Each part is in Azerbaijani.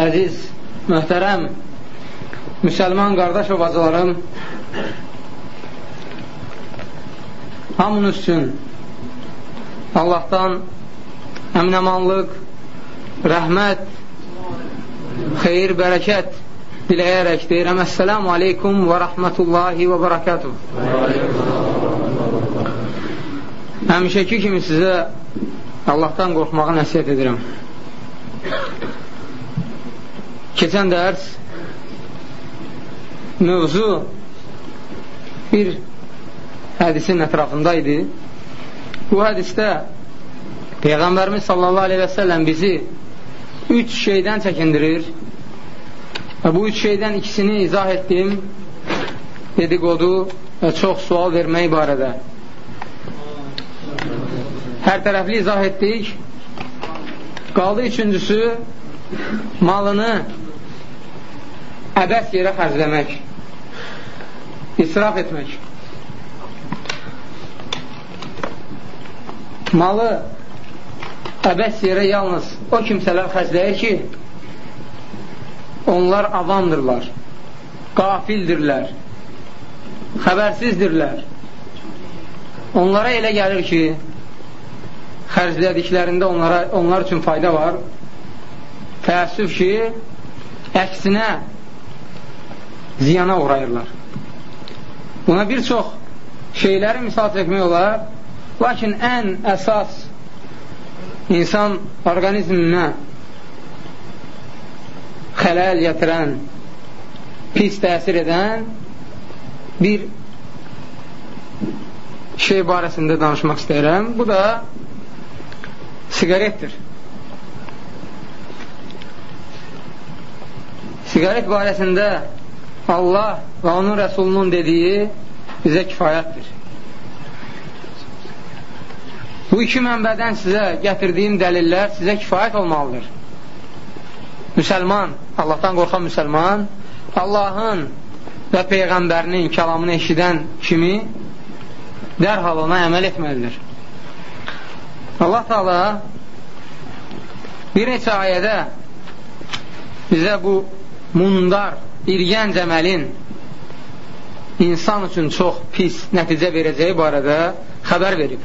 əziz, möhtərəm, müsəlman qardaş və bacılarım, hamınız üçün Allahdan əminəmanlıq, rəhmət, xeyir, bərəkət diləyərək deyirəm, Əssəlamu aleykum və rəhmətullahi və bərəkatuh. Həmişəki kimi sizə Allahdan qorxmağı nəsiyyət edirəm. Keçən dərs mövzu bir hədisin ətrafında idi. Bu hədisdə Peyğəmbərimiz sallallahu aleyhi və səlləm bizi üç şeydən çəkindirir və bu üç şeydən ikisini izah etdim dedikodu və çox sual vermək barədə. Hər tərəfli izah etdik. Qaldı üçüncüsü malını əbəs yerə xərcləmək, israf etmək. Malı əbəs yerə yalnız o kimsələr xərcləyir ki, onlar avamdırlar, qafildirlər, xəbərsizdirlər. Onlara elə gəlir ki, xərclədiklərində onlara, onlar üçün fayda var. Təəssüf ki, əksinə ziyana uğrayırlar. Buna bir çox şeyləri misal çəkmək olar, lakin ən əsas insan orqanizminə xələl gətirən, pis təsir edən bir şey barəsində danışmaq istəyirəm. Bu da sigaretdir. Sigaret barəsində Allah və onun rəsulunun dediyi bizə kifayətdir. Bu iki mənbədən sizə gətirdiyim dəlillər sizə kifayət olmalıdır. Müsəlman, Allahdan qorxan müsəlman, Allahın və Peyğəmbərinin kəlamını eşidən kimi dərhal ona əməl etməlidir. Allah Taala bir neçə ayədə bizə bu mundar irgənc əməlin insan üçün çox pis nəticə verəcəyi barədə xəbər verib.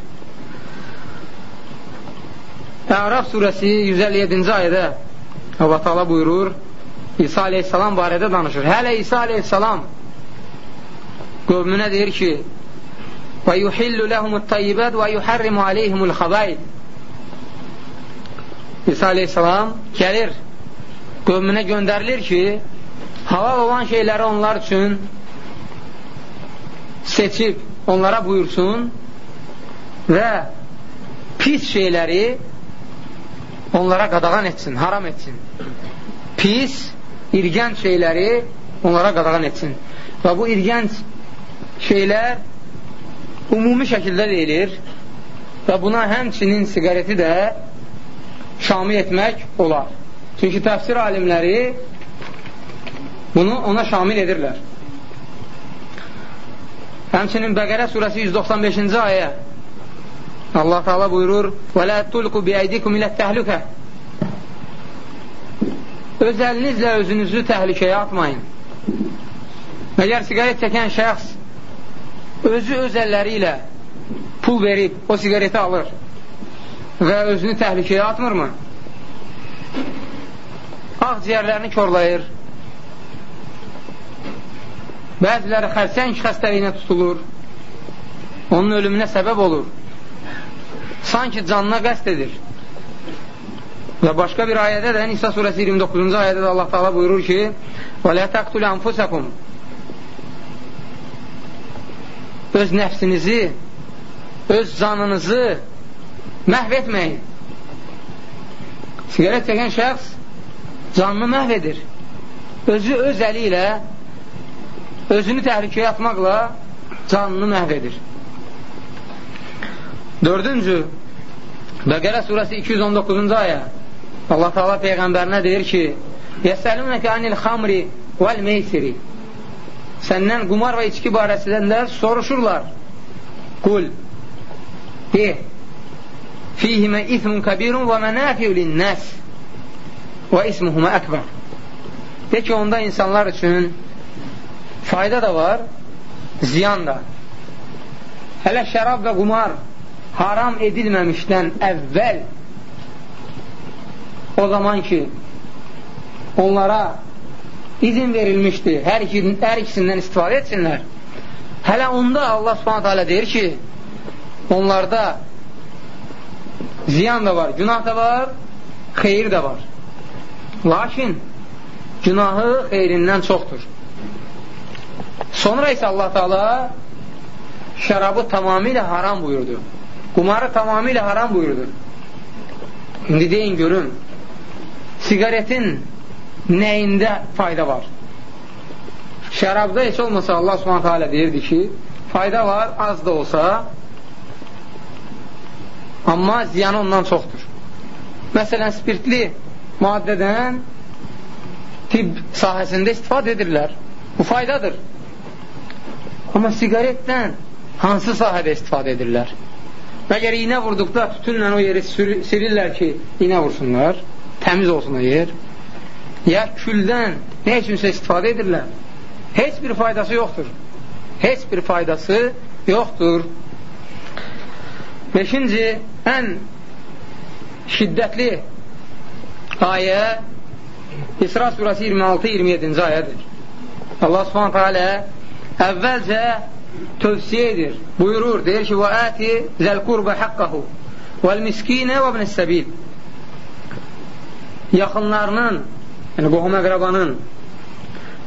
Əraf surəsi 157-ci ayədə Allah Taala buyurur, İsa aleyhissalam barədə danışır. Hələ İsa aleyhissalam qövmünə deyir ki, və yuhillu ləhumut tayyibət və yuharrimu aleyhimul xabayid İsa aleyhissalam gəlir, qövmünə göndərilir ki, halal olan şeyləri onlar üçün seçib onlara buyursun və pis şeyləri onlara qadağan etsin, haram etsin. Pis, irgənc şeyləri onlara qadağan etsin. Və bu irgənc şeylər ümumi şəkildə deyilir və buna həmçinin siqareti də şamil etmək olar. Çünki təfsir alimləri Bunu ona şamil edirlər. Həmçinin Bəqərə surəsi 195-ci ayə Allah Teala buyurur Və lə tulqu biəydikum ilə təhlükə Öz əlinizlə özünüzü təhlükəyə atmayın. Məgər sigaret çəkən şəxs özü öz əlləri ilə pul verib o sigareti alır və özünü təhlükəyə atmırmı? Ağciyərlərini korlayır, Bəziləri xərçəng xəstəliyinə tutulur, onun ölümünə səbəb olur. Sanki canına qəst edir. Və başqa bir ayədə də, Nisa surəsi 29-cu ayədə də Allah Taala buyurur ki: "Və la taqtulu anfusakum" Öz nəfsinizi, öz canınızı məhv etməyin. Sigaret çəkən şəxs canını məhv edir. Özü öz əli ilə özünü təhlükəyə atmaqla canını məhv edir. Dördüncü, Bəqərə surəsi 219-cu ayə Allah Taala Peyğəmbərinə deyir ki, Yəsəlunəkə anil xamri vəl meysiri Səndən qumar və içki barəsində soruşurlar. Qul, de, fihimə ithmun kəbirun və mənafiyu linnəs və ismuhumə əkbər De ki, onda insanlar üçün fayda da var, ziyan da. Hələ şərab və qumar haram edilməmişdən əvvəl o zaman ki onlara izin verilmişdi hər, iki, hər ikisindən istifadə etsinlər. Hələ onda Allah subhanət hələ deyir ki onlarda ziyan da var, günah da var xeyir də var. Lakin günahı xeyrindən çoxdur sonra isə Allah Teala şərabı tamamilə haram buyurdu Qumarı tamamilə haram buyurdu. İndi deyin görün, sigaretin nəyində fayda var? Şərabda heç olmasa Allah subhanətə alə deyirdi ki, fayda var, az da olsa, amma ziyanı ondan çoxdur. Məsələn, spirtli maddədən tibb sahəsində istifadə edirlər. Bu faydadır. Amma sigaretdən hansı sahədə istifadə edirlər? Məgər iynə vurduqda tütünlə o yeri sirirlər ki, iynə vursunlar, təmiz olsun o yer. Ya küldən nə üçünsə istifadə edirlər. Heç bir faydası yoxdur. Heç bir faydası yoxdur. Beşinci, ən şiddətli ayə İsra surası 26-27-ci ayədir. Allah subhanətə alə əvvəlcə tövsiyə edir, buyurur, deyir ki, və əti zəl qurbə haqqahu vəl miskinə və ibn səbil yaxınlarının, yəni qohum əqrabanın,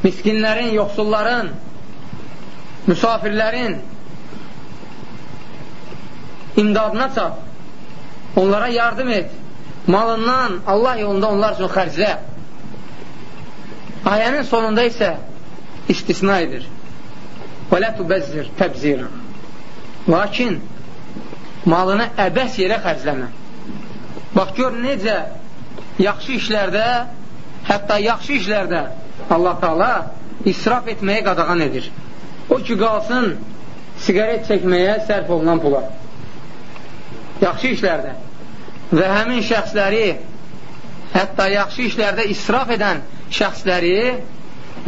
miskinlərin, yoxsulların, müsafirlərin imdadına çat, onlara yardım et, malından Allah yolunda onlar üçün xərclə. Ayənin sonunda isə istisna edir. Və lə tübəzzir təbzirə. Lakin malını əbəs yerə xərcləmə. Bax, gör necə yaxşı işlərdə, hətta yaxşı işlərdə Allah Taala israf etməyə qadağan edir. O ki, qalsın sigaret çəkməyə sərf olunan pula. Yaxşı işlərdə. Və həmin şəxsləri, hətta yaxşı işlərdə israf edən şəxsləri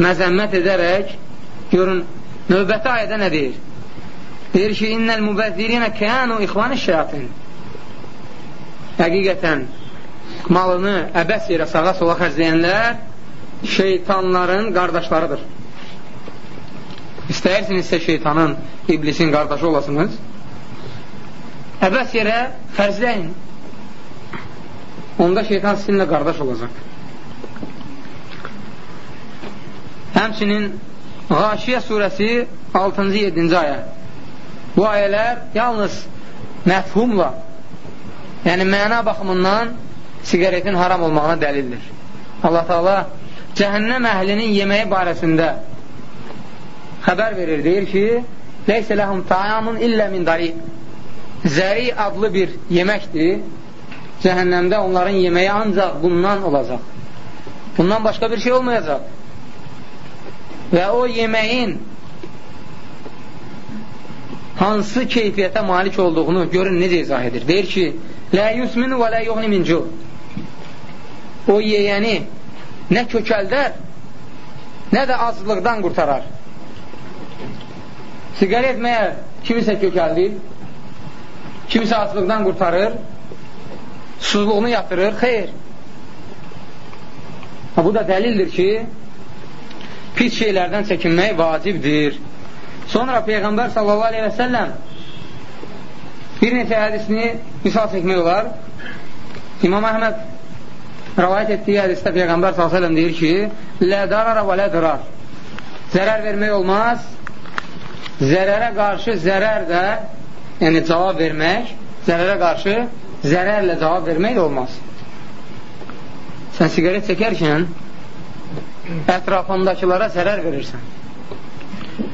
məzəmmət edərək, görün, Növbəti ayədə nə deyir? Deyir ki, innəl mübəzzirinə kənu ixvanı şəyatin. Həqiqətən, malını əbəs yerə sağa sola xərcləyənlər şeytanların qardaşlarıdır. İstəyirsinizsə şeytanın, iblisin qardaşı olasınız. Əbəs yerə xərcləyin. Onda şeytan sizinlə qardaş olacaq. HəmçininĞaşiyə surəsi 6-cı 7-ci ayə. Bu ayələr yalnız məfhumla, yəni məna baxımından sigaretin haram olmağına dəlildir. Allah Taala cəhənnəm əhlinin yeməyi barəsində xəbər verir, deyir ki, Leysə ləhum ta'amun illə min dari. Zəri adlı bir yeməkdir. Cəhənnəmdə onların yeməyi ancaq bundan olacaq. Bundan başqa bir şey olmayacaq və o yeməyin hansı keyfiyyətə malik olduğunu görün necə izah edir. Deyir ki, Lə yusminu və lə yuğni mincu O yeyəni nə kökəldər, nə də azlıqdan qurtarar. Siqaret məyər kimisə kökəldir, kimisə azlıqdan qurtarır, susuzluğunu yatırır, xeyr. Ha, bu da dəlildir ki, pis şeylərdən çəkinmək vacibdir. Sonra Peyğəmbər sallallahu aleyhi və səlləm bir neçə hədisini misal çəkmək olar. İmam Əhməd rəvayət etdiyi hədisdə Peyğəmbər s.ə.v deyir ki, Lə darara və lə dirar. Zərər vermək olmaz. Zərərə qarşı zərər də, yəni cavab vermək, zərərə qarşı zərərlə cavab vermək olmaz. Sən sigaret çəkərkən ətrafındakılara zərər verirsən.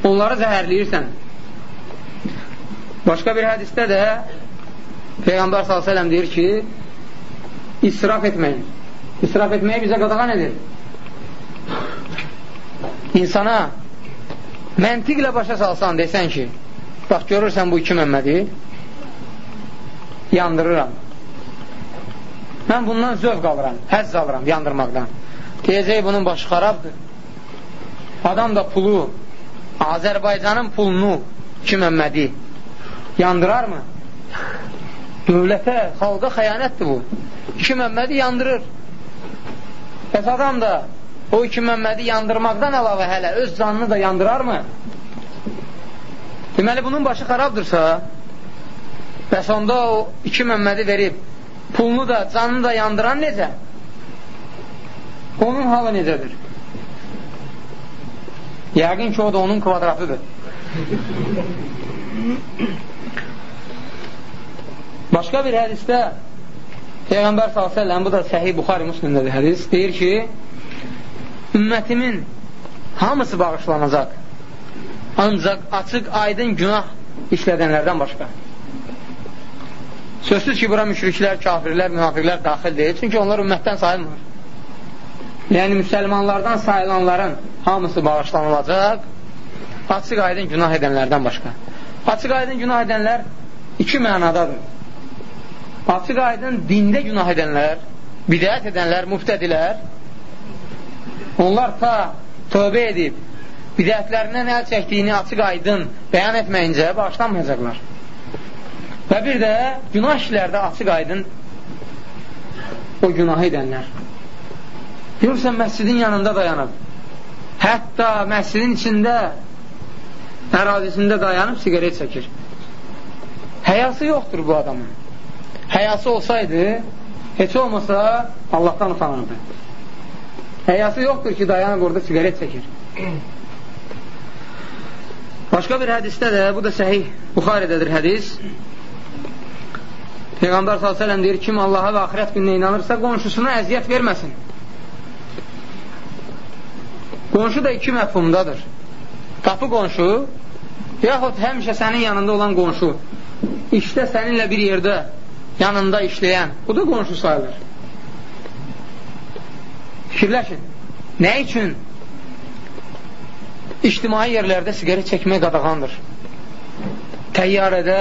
Onları zəhərləyirsən. Başqa bir hədisdə də Peyğəmbər s.ə.v deyir ki, israf etməyin. İsraf etməyi bizə qadağan edir. İnsana məntiqlə başa salsan, desən ki, bax görürsən bu iki Məmmədi, yandırıram. Mən bundan zövq alıram, həzz alıram yandırmaqdan. Deyəcək bunun başı xarabdır. Adam da pulu, Azərbaycanın pulunu 2 Məmmədi yandırarmı? Dövlətə, xalqa xəyanətdir bu. 2 Məmmədi yandırır. Bəs adam da o 2 Məmmədi yandırmaqdan əlavə hələ öz canını da yandırarmı? Deməli, bunun başı xarabdırsa, bəs onda o 2 Məmmədi verib, pulunu da, canını da yandıran necə? Onun halı necədir? Yəqin ki, o da onun kvadratıdır. Başqa bir hədisdə Peyğəmbər s.ə.v bu da Səhih Buxari Müslimdədir hədis deyir ki ümmətimin hamısı bağışlanacaq ancaq açıq aydın günah işlədənlərdən başqa sözsüz ki bura müşriklər, kafirlər, münafiqlər daxil deyil çünki onlar ümmətdən sayılmır yəni müsəlmanlardan sayılanların hamısı bağışlanılacaq açıq aydın günah edənlərdən başqa. Açıq aydın günah edənlər iki mənadadır. Açıq aydın dində günah edənlər, bidət edənlər, müftədilər, onlar ta tövbə edib, bidətlərindən əl çəkdiyini açıq aydın bəyan etməyincə bağışlanmayacaqlar. Və bir də günah işlərdə açıq aydın o günahı edənlər. Görürsən, məscidin yanında dayanıb. Hətta məscidin içində, ərazisində dayanıb sigaret çəkir. Həyası yoxdur bu adamın. Həyası olsaydı, heç olmasa Allahdan utanırdı. Həyası yoxdur ki, dayanıb orada sigaret çəkir. Başqa bir hədisdə də, bu da səhih Buxarədədir hədis. Peyğəmbər s.ə.v deyir, kim Allaha və axirət gününə inanırsa, qonşusuna əziyyət verməsin. Qonşu da iki məfhumdadır. Qapı qonşu, yaxud həmişə sənin yanında olan qonşu, işdə səninlə bir yerdə yanında işləyən, bu da qonşu sayılır. Fikirləşin, nə üçün ictimai yerlərdə sigaret çəkmək qadağandır? Təyyarədə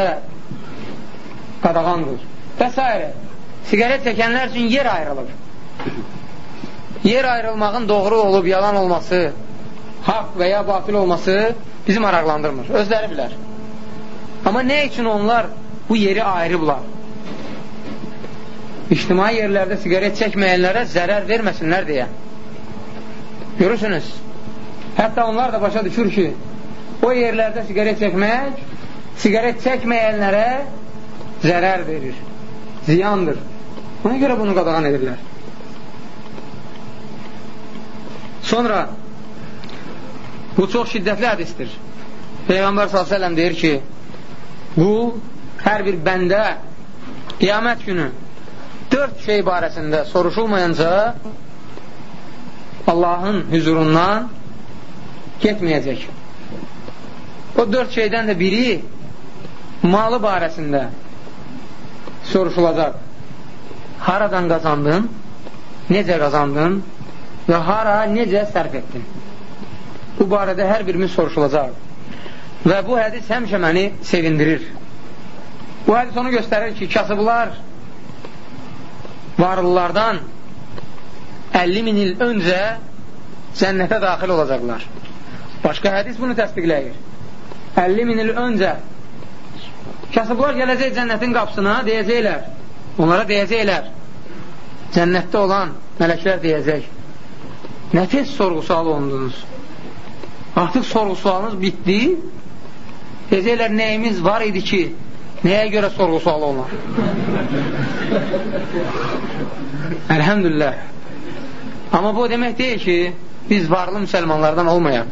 qadağandır və s. Sigaret çəkənlər üçün yer ayrılır yer ayrılmağın doğru olub yalan olması, haqq və ya batil olması bizi maraqlandırmır. Özləri bilər. Amma nə üçün onlar bu yeri ayırıblar? İctimai yerlərdə sigaret çəkməyənlərə zərər verməsinlər deyə. Görürsünüz, hətta onlar da başa düşür ki, o yerlərdə sigaret çəkmək sigaret çəkməyənlərə zərər verir, ziyandır. Ona görə bunu qadağan edirlər. Sonra bu çox şiddətli hədistir. Peyğəmbər s.ə.v deyir ki, qul hər bir bəndə qiyamət günü dörd şey barəsində soruşulmayınca Allahın hüzurundan getməyəcək. O dörd şeydən də biri malı barəsində soruşulacaq. Haradan qazandın? Necə qazandın? Və hara, necə sərf etdin? Bu barədə hər birimiz soruşulacaq. Və bu hədis həmişə məni sevindirir. Bu hədis onu göstərir ki, kasıblar varlılardan 50 min il öncə cənnətə daxil olacaqlar. Başqa hədis bunu təsdiqləyir. 50 min il öncə kasıblar gələcək cənnətin qapısına deyəcəklər, onlara deyəcəklər, cənnətdə olan mələklər deyəcək, Nə tez sorğu sual olundunuz? Artıq sorğu sualınız bitdi. Deyəcəklər, nəyimiz var idi ki, nəyə görə sorğu sual olunur? Əlhəmdülillah. Amma bu demək deyil ki, biz varlı müsəlmanlardan olmayaq.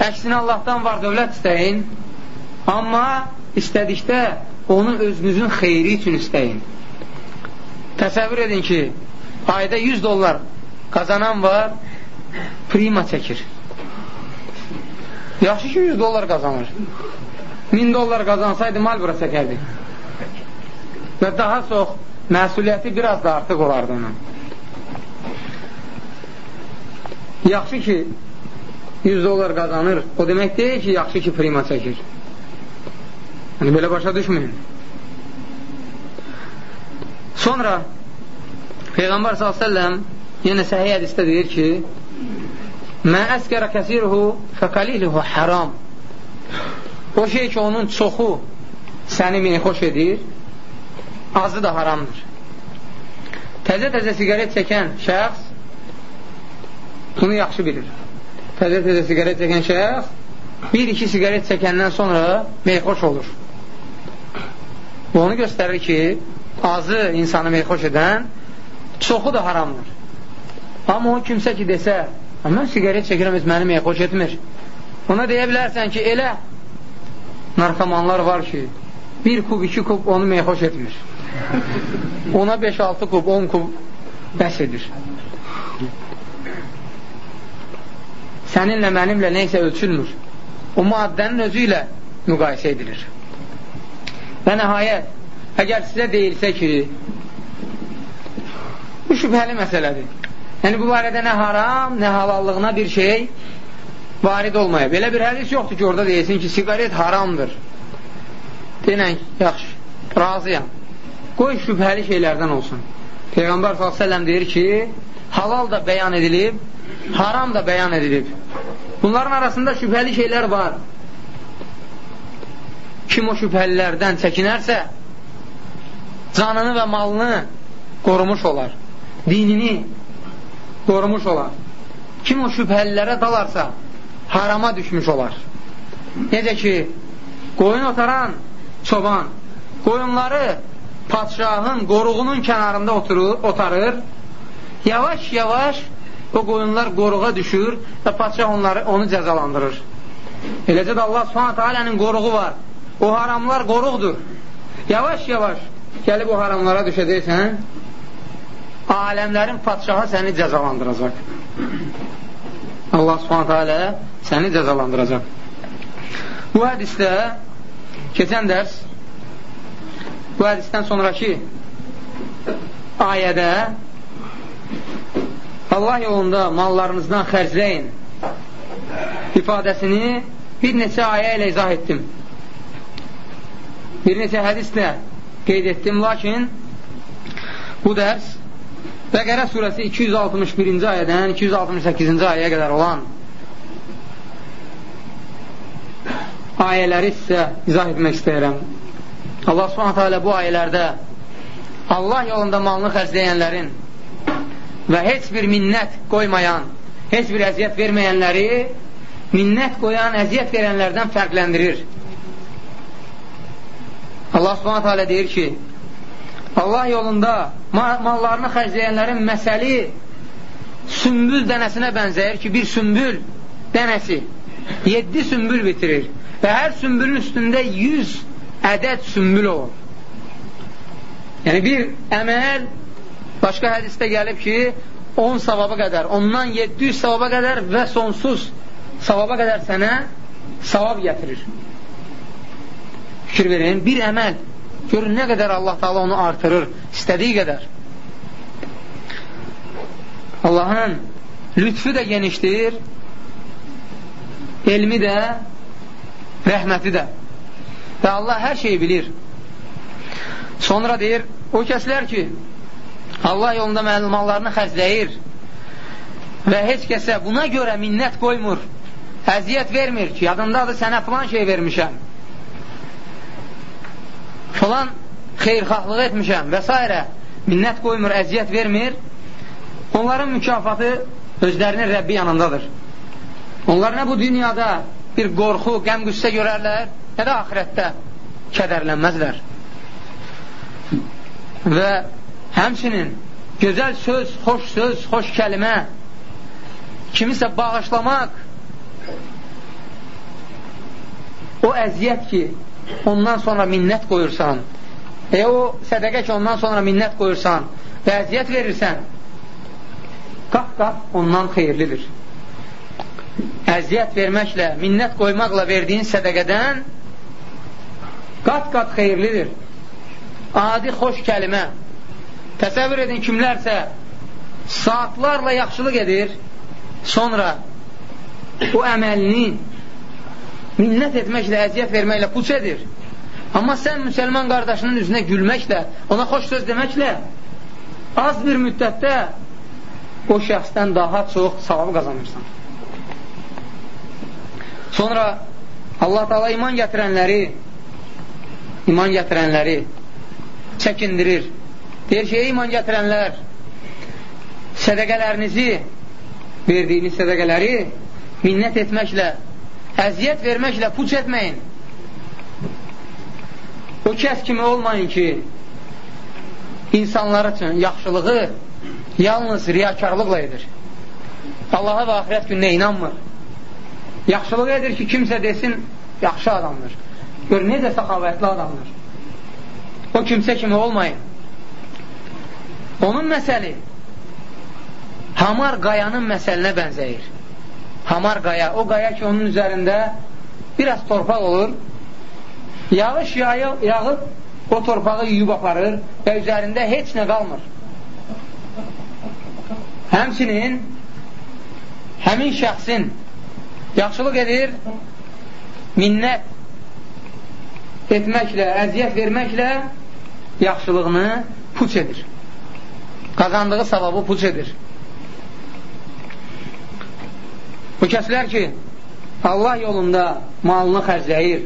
Əksinə Allahdan var dövlət istəyin, amma istədikdə onu özünüzün xeyri üçün istəyin. Təsəvvür edin ki, ayda 100 dollar qazanan var, prima çəkir. Yaxşı ki 100 dollar qazanır. 1000 dollar qazansaydı mal bura çəkərdi. Və daha çox məsuliyyəti biraz da artıq olardı onun. Yaxşı ki 100 dollar qazanır, o demək deyil ki, yaxşı ki prima çəkir. Yəni, belə başa düşməyin. Sonra Peyğəmbər s.ə.v yenə səhiyyə hədistə deyir ki, Mə əskərə kəsiruhu fəqaliluhu haram. O şey ki, onun çoxu səni meyxoş edir, azı da haramdır. Təzə-təzə sigaret çəkən şəxs bunu yaxşı bilir. Təzə-təzə sigaret çəkən şəxs bir-iki sigaret çəkəndən sonra meyxoş olur. Bu onu göstərir ki, azı insanı meyxoş edən çoxu da haramdır. Amma o kimsə ki desə, mən sigaret çəkirəm, məni meyxoş etmir. Ona deyə bilərsən ki, elə narkomanlar var ki, bir kub, iki kub onu meyxoş etmir. Ona 5-6 kub, 10 kub bəs edir. Səninlə, mənimlə neysə ölçülmür. O maddənin özü ilə müqayisə edilir. Və nəhayət, əgər sizə deyilsə ki, bu şübhəli məsələdir. Yəni, bu barədə nə haram, nə halallığına bir şey varid olmayıb. Belə bir hədis yoxdur ki, orada deyilsin ki, sigaret haramdır. Denən, yaxşı, razıyam. Qoy şübhəli şeylərdən olsun. Peyğəmbər s.ə.v deyir ki, halal da bəyan edilib, haram da bəyan edilib. Bunların arasında şübhəli şeylər var. Kim o şübhəlilərdən çəkinərsə, canını və malını qorumuş olar. Dinini qorumuş olar. Kim o şübhəlilərə dalarsa, harama düşmüş olar. Necə ki, qoyun otaran çoban, qoyunları padşahın qoruğunun kənarında oturur, otarır, yavaş-yavaş o qoyunlar qoruğa düşür və padşah onları, onu cəzalandırır. Eləcə də Allah subhanətə alənin qoruğu var. O haramlar qoruqdur. Yavaş-yavaş gəlib o haramlara düşəcəksən, aləmlərin padşahı səni cəzalandıracaq. Allah subhanətə alə səni cəzalandıracaq. Bu hədisdə keçən dərs bu hədisdən sonraki ayədə Allah yolunda mallarınızdan xərcləyin ifadəsini bir neçə ayə ilə izah etdim. Bir neçə hədislə qeyd etdim, lakin bu dərs Bəqərə surəsi 261-ci ayədən 268-ci ayəyə qədər olan ayələri sizə izah etmək istəyirəm. Allah subhanətə alə bu ayələrdə Allah yolunda malını xərcləyənlərin və heç bir minnət qoymayan, heç bir əziyyət verməyənləri minnət qoyan, əziyyət verənlərdən fərqləndirir. Allah subhanətə alə deyir ki, Allah yolunda mallarını xərcləyənlərin məsəli sümbül dənəsinə bənzəyir ki, bir sümbül dənəsi 7 sümbül bitirir və hər sümbülün üstündə 100 ədəd sümbül olur. Yəni bir əməl başqa hədisdə gəlib ki 10 savaba qədər, ondan 700 savaba qədər və sonsuz savaba qədər sənə savab gətirir. Fikir verin, bir əməl görün nə qədər Allah Taala onu artırır, istədiyi qədər. Allahın lütfü də genişdir, elmi də, rəhməti də. Və Allah hər şeyi bilir. Sonra deyir, o kəslər ki, Allah yolunda mallarını xərcləyir və heç kəsə buna görə minnət qoymur, əziyyət vermir ki, yadındadır sənə filan şey vermişəm, filan xeyrxahlıq etmişəm və s. minnət qoymur, əziyyət vermir, onların mükafatı özlərinin Rəbbi yanındadır. Onlar nə bu dünyada bir qorxu, qəm qüssə görərlər, nə də axirətdə kədərlənməzlər. Və həmçinin gözəl söz, xoş söz, xoş kəlimə, kimisə bağışlamaq, o əziyyət ki, ondan sonra minnət qoyursan, e o sədəqə ki, ondan sonra minnət qoyursan və əziyyət verirsən, qat-qat ondan xeyirlidir əziyyət verməklə, minnət qoymaqla verdiyin sədəqədən qat-qat xeyirlidir. Adi xoş kəlimə. Təsəvvür edin, kimlərsə saatlarla yaxşılıq edir, sonra bu əməlini minnət etməklə, əziyyət verməklə puç edir. Amma sən müsəlman qardaşının üzünə gülməklə, ona xoş söz deməklə az bir müddətdə o şəxsdən daha çox savabı qazanırsan. Sonra Allah Taala iman gətirənləri iman gətirənləri çəkindirir. Deyir ki, ey iman gətirənlər sədəqələrinizi verdiyiniz sədəqələri minnət etməklə, əziyyət verməklə puç etməyin. O kəs kimi olmayın ki, insanlar üçün yaxşılığı yalnız riyakarlıqla edir. Allaha və axirət gününə inanmır. Yaxşılıq edir ki, kimsə desin, yaxşı adamdır. Gör, necə səxavətli adamdır. O kimsə kimi olmayın. Onun məsəli hamar qayanın məsəlinə bənzəyir. Hamar qaya, o qaya ki, onun üzərində biraz torpaq olur, yağış yağıb, o torpağı yuyub aparır və üzərində heç nə qalmır. Həmçinin həmin şəxsin yaxşılıq edir, minnət etməklə, əziyyət verməklə yaxşılığını puç edir. Qazandığı savabı puç edir. Bu kəslər ki, Allah yolunda malını xərcləyir,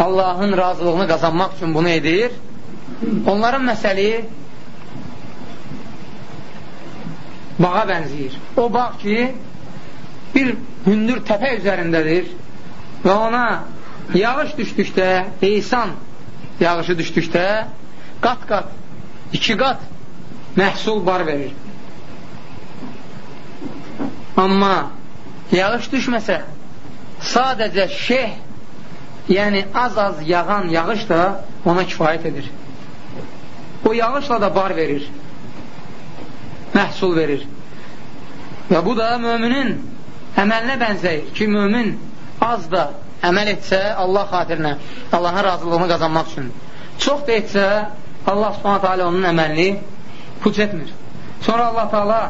Allahın razılığını qazanmaq üçün bunu edir, onların məsəli bağa bənziyir. O bağ ki, bir hündür təpə üzərindədir və ona yağış düşdükdə, heysan yağışı düşdükdə qat-qat, iki qat məhsul bar verir. Amma yağış düşməsə, sadəcə şeh, yəni az-az yağan yağış da ona kifayət edir. O yağışla da bar verir məhsul verir. Və bu da müminin əməlinə bənzəyir ki, mümin az da əməl etsə Allah xatirinə, Allahın razılığını qazanmaq üçün. Çox da etsə, Allah subhanət hələ onun əməlini puç etmir. Sonra Allah Taala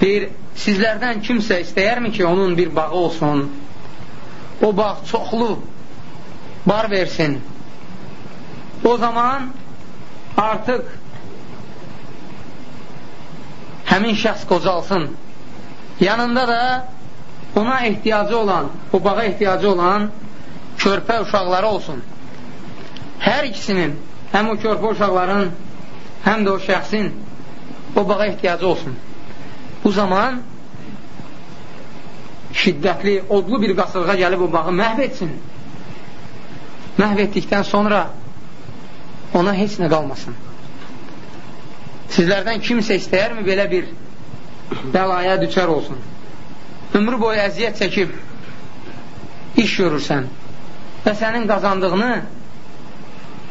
deyir, sizlərdən kimsə istəyərmi ki, onun bir bağı olsun, o bağ çoxlu bar versin. O zaman artıq həmin şəxs qocalsın. Yanında da ona ehtiyacı olan, o bağa ehtiyacı olan körpə uşaqları olsun. Hər ikisinin, həm o körpə uşaqların, həm də o şəxsin o bağa ehtiyacı olsun. Bu zaman şiddətli, odlu bir qasırğa gəlib o bağı məhv etsin. Məhv etdikdən sonra ona heç nə qalmasın. Sizlərdən kimsə istəyərmi belə bir bəlaya düçər olsun? Ömrü boyu əziyyət çəkib iş görürsən və sənin qazandığını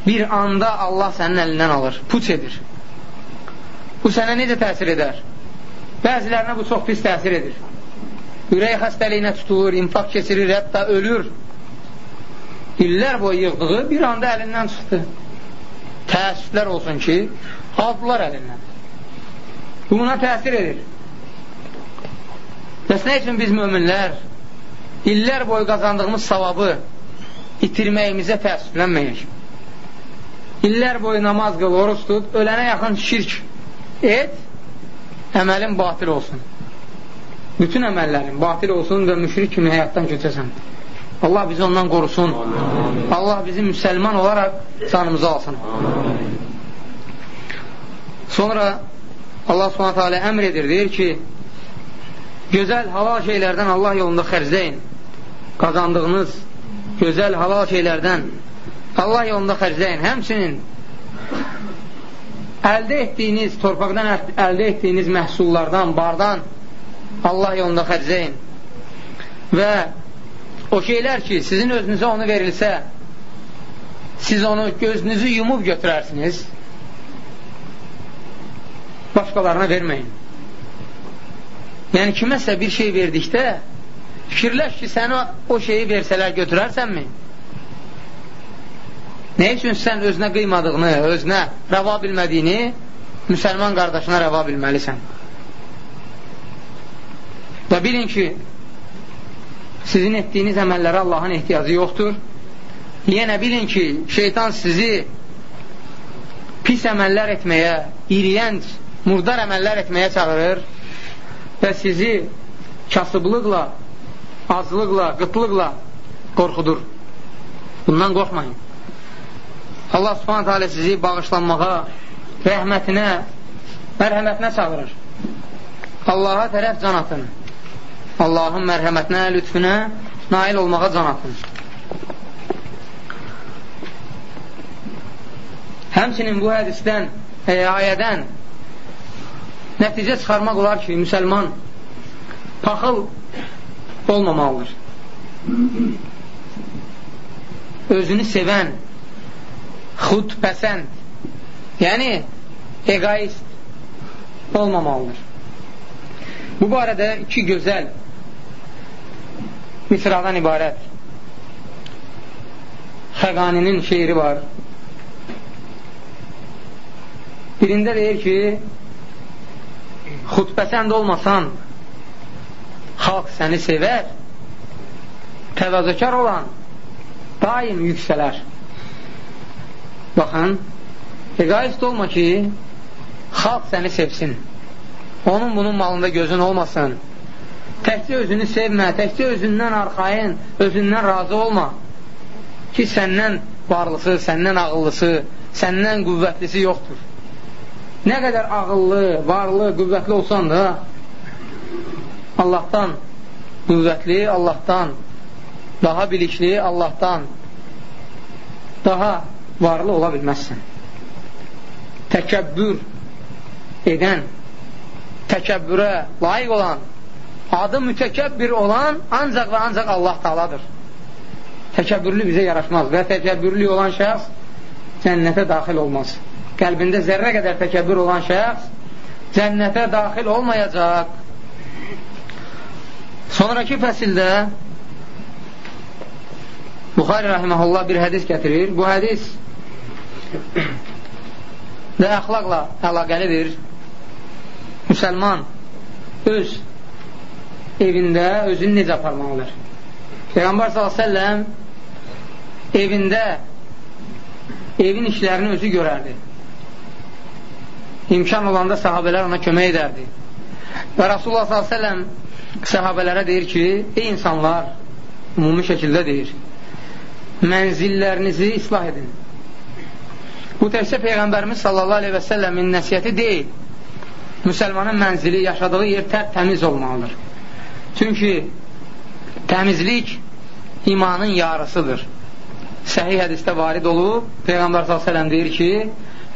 bir anda Allah sənin əlindən alır, puç edir. Bu sənə necə təsir edər? Bəzilərinə bu çox pis təsir edir. Ürək xəstəliyinə tutulur, infaq keçirir, hətta ölür. İllər boyu yığdığı bir anda əlindən çıxdı. Təəssüflər olsun ki, aldılar əlindən. Bu buna təsir edir. Bəs nə üçün biz möminlər illər boyu qazandığımız savabı itirməyimizə təəssüflənməyək? İllər boyu namaz qıl, oruç tut, ölənə yaxın şirk et, əməlin batil olsun. Bütün əməllərin batil olsun və müşrik kimi həyatdan köçəsən. Allah bizi ondan qorusun. Allah bizi müsəlman olaraq canımızı alsın. Amin. Sonra Allah subhanətə alə əmr edir, deyir ki, gözəl halal şeylərdən Allah yolunda xərcləyin. Qazandığınız gözəl halal şeylərdən Allah yolunda xərcləyin. Həmçinin əldə etdiyiniz, torpaqdan əldə etdiyiniz məhsullardan, bardan Allah yolunda xərcləyin. Və o şeylər ki, sizin özünüzə onu verilsə, siz onu gözünüzü yumub götürərsiniz başqalarına verməyin. Yəni, kiməsə bir şey verdikdə, fikirləş ki, sənə o şeyi versələr götürərsənmi? Nə üçün sən özünə qıymadığını, özünə rəva bilmədiyini müsəlman qardaşına rəva bilməlisən? Və bilin ki, sizin etdiyiniz əməllərə Allahın ehtiyacı yoxdur. Yenə bilin ki, şeytan sizi pis əməllər etməyə, iriyənc murdar əməllər etməyə çağırır və sizi kasıblıqla, azlıqla, qıtlıqla qorxudur. Bundan qorxmayın. Allah subhanət hələ sizi bağışlanmağa, rəhmətinə, mərhəmətinə çağırır. Allaha tərəf can atın. Allahın mərhəmətinə, lütfünə nail olmağa can atın. Həmçinin bu hədisdən, e, ayədən nəticə çıxarmaq olar ki, müsəlman paxıl olmamalıdır. Özünü sevən, xudpəsənd, yəni egoist olmamalıdır. Bu barədə iki gözəl misradan ibarət Xəqaninin şeiri var. Birində deyir ki, xudpəsənd olmasan, xalq səni sevər, təvazökar olan daim yüksələr. Baxın, egoist olma ki, xalq səni sevsin. Onun bunun malında gözün olmasın. Təkcə özünü sevmə, təkcə özündən arxayın, özündən razı olma ki, səndən varlısı, səndən ağıllısı, səndən qüvvətlisi yoxdur. Nə qədər ağıllı, varlı, qüvvətli olsan da Allahdan qüvvətli, Allahdan daha bilikli, Allahdan daha varlı ola bilməzsən. Təkəbbür edən, təkəbbürə layiq olan, adı mütəkəbbir olan ancaq və ancaq Allah taladır. Təkəbbürlü bizə yaraşmaz və təkəbbürlü olan şəxs cənnətə daxil olmaz qəlbində zərrə qədər təkəbbür olan şəxs cənnətə daxil olmayacaq. Sonraki fəsildə Buxari rahiməhullah bir hədis gətirir. Bu hədis də əxlaqla əlaqəlidir. Müsəlman öz evində özünü necə aparmalıdır? Peyğəmbər s.ə.v evində evin işlərini özü görərdi imkan olanda sahabələr ona kömək edərdi. Və Rasulullah s.ə.v sahabələrə deyir ki, ey insanlar, ümumi şəkildə deyir, mənzillərinizi islah edin. Bu təkcə Peyğəmbərimiz sallallahu aleyhi və səlləmin nəsiyyəti deyil. Müsəlmanın mənzili, yaşadığı yer təmiz olmalıdır. Çünki təmizlik imanın yarısıdır. Səhih hədistə varid olub, Peyğəmbər s.ə.v deyir ki,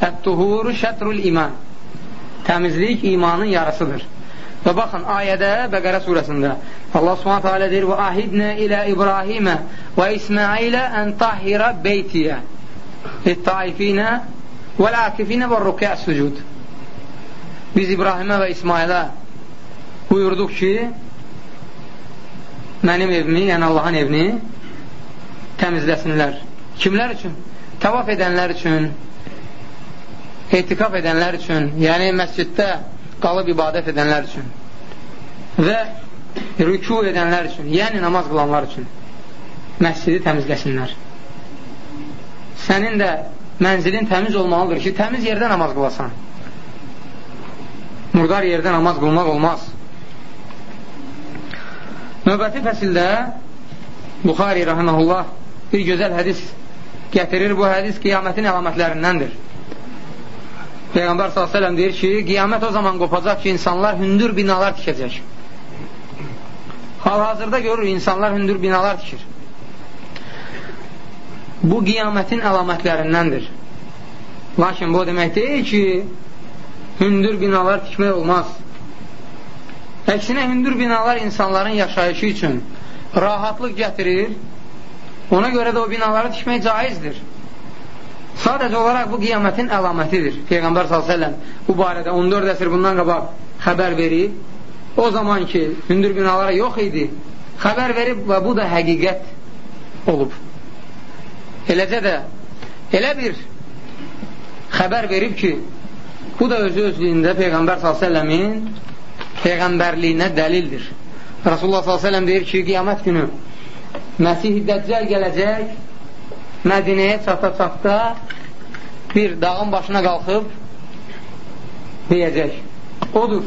Ət-tuhuru şətrul iman. Təmizlik imanın yarısıdır. Və baxın, ayədə Bəqərə surəsində Allah subhanətə alə deyir və ahidnə ilə İbrahimə və İsmailə ən tahirə beytiyə littaifinə və ləkifinə və rükə sucud Biz İbrahimə və İsmailə buyurduq ki mənim evimi, yəni Allahın evini təmizləsinlər. Kimlər üçün? Tavaf edənlər üçün, etikaf edənlər üçün, yəni məsciddə qalıb ibadət edənlər üçün və rüku edənlər üçün, yəni namaz qılanlar üçün məscidi təmizləsinlər. Sənin də mənzilin təmiz olmalıdır ki, təmiz yerdə namaz qılasan. Murdar yerdə namaz qılmaq olmaz. Növbəti fəsildə Buxari rəhməhullah bir gözəl hədis gətirir. Bu hədis qiyamətin əlamətlərindəndir. Peyğəmbər s.ə.v deyir ki, qiyamət o zaman qopacaq ki, insanlar hündür binalar tikəcək. Hal-hazırda görür, insanlar hündür binalar tikir. Bu qiyamətin əlamətlərindəndir. Lakin bu demək deyil ki, hündür binalar tikmək olmaz. Əksinə, hündür binalar insanların yaşayışı üçün rahatlıq gətirir, ona görə də o binaları tikmək caizdir. Sadəcə olaraq bu qiyamətin əlamətidir. Peyğəmbər s.ə.v bu barədə 14 əsr bundan qabaq xəbər verib. O zaman ki, hündür binalara yox idi, xəbər verib və bu da həqiqət olub. Eləcə də elə bir xəbər verib ki, bu da özü özlüyündə Peyğəmbər s.ə.v-in Peyğəmbərliyinə dəlildir. Rasulullah s.ə.v deyir ki, qiyamət günü Məsih-i Dəccəl gələcək Mədinəyə çata-çatda bir dağın başına qalxıb deyəcək, odur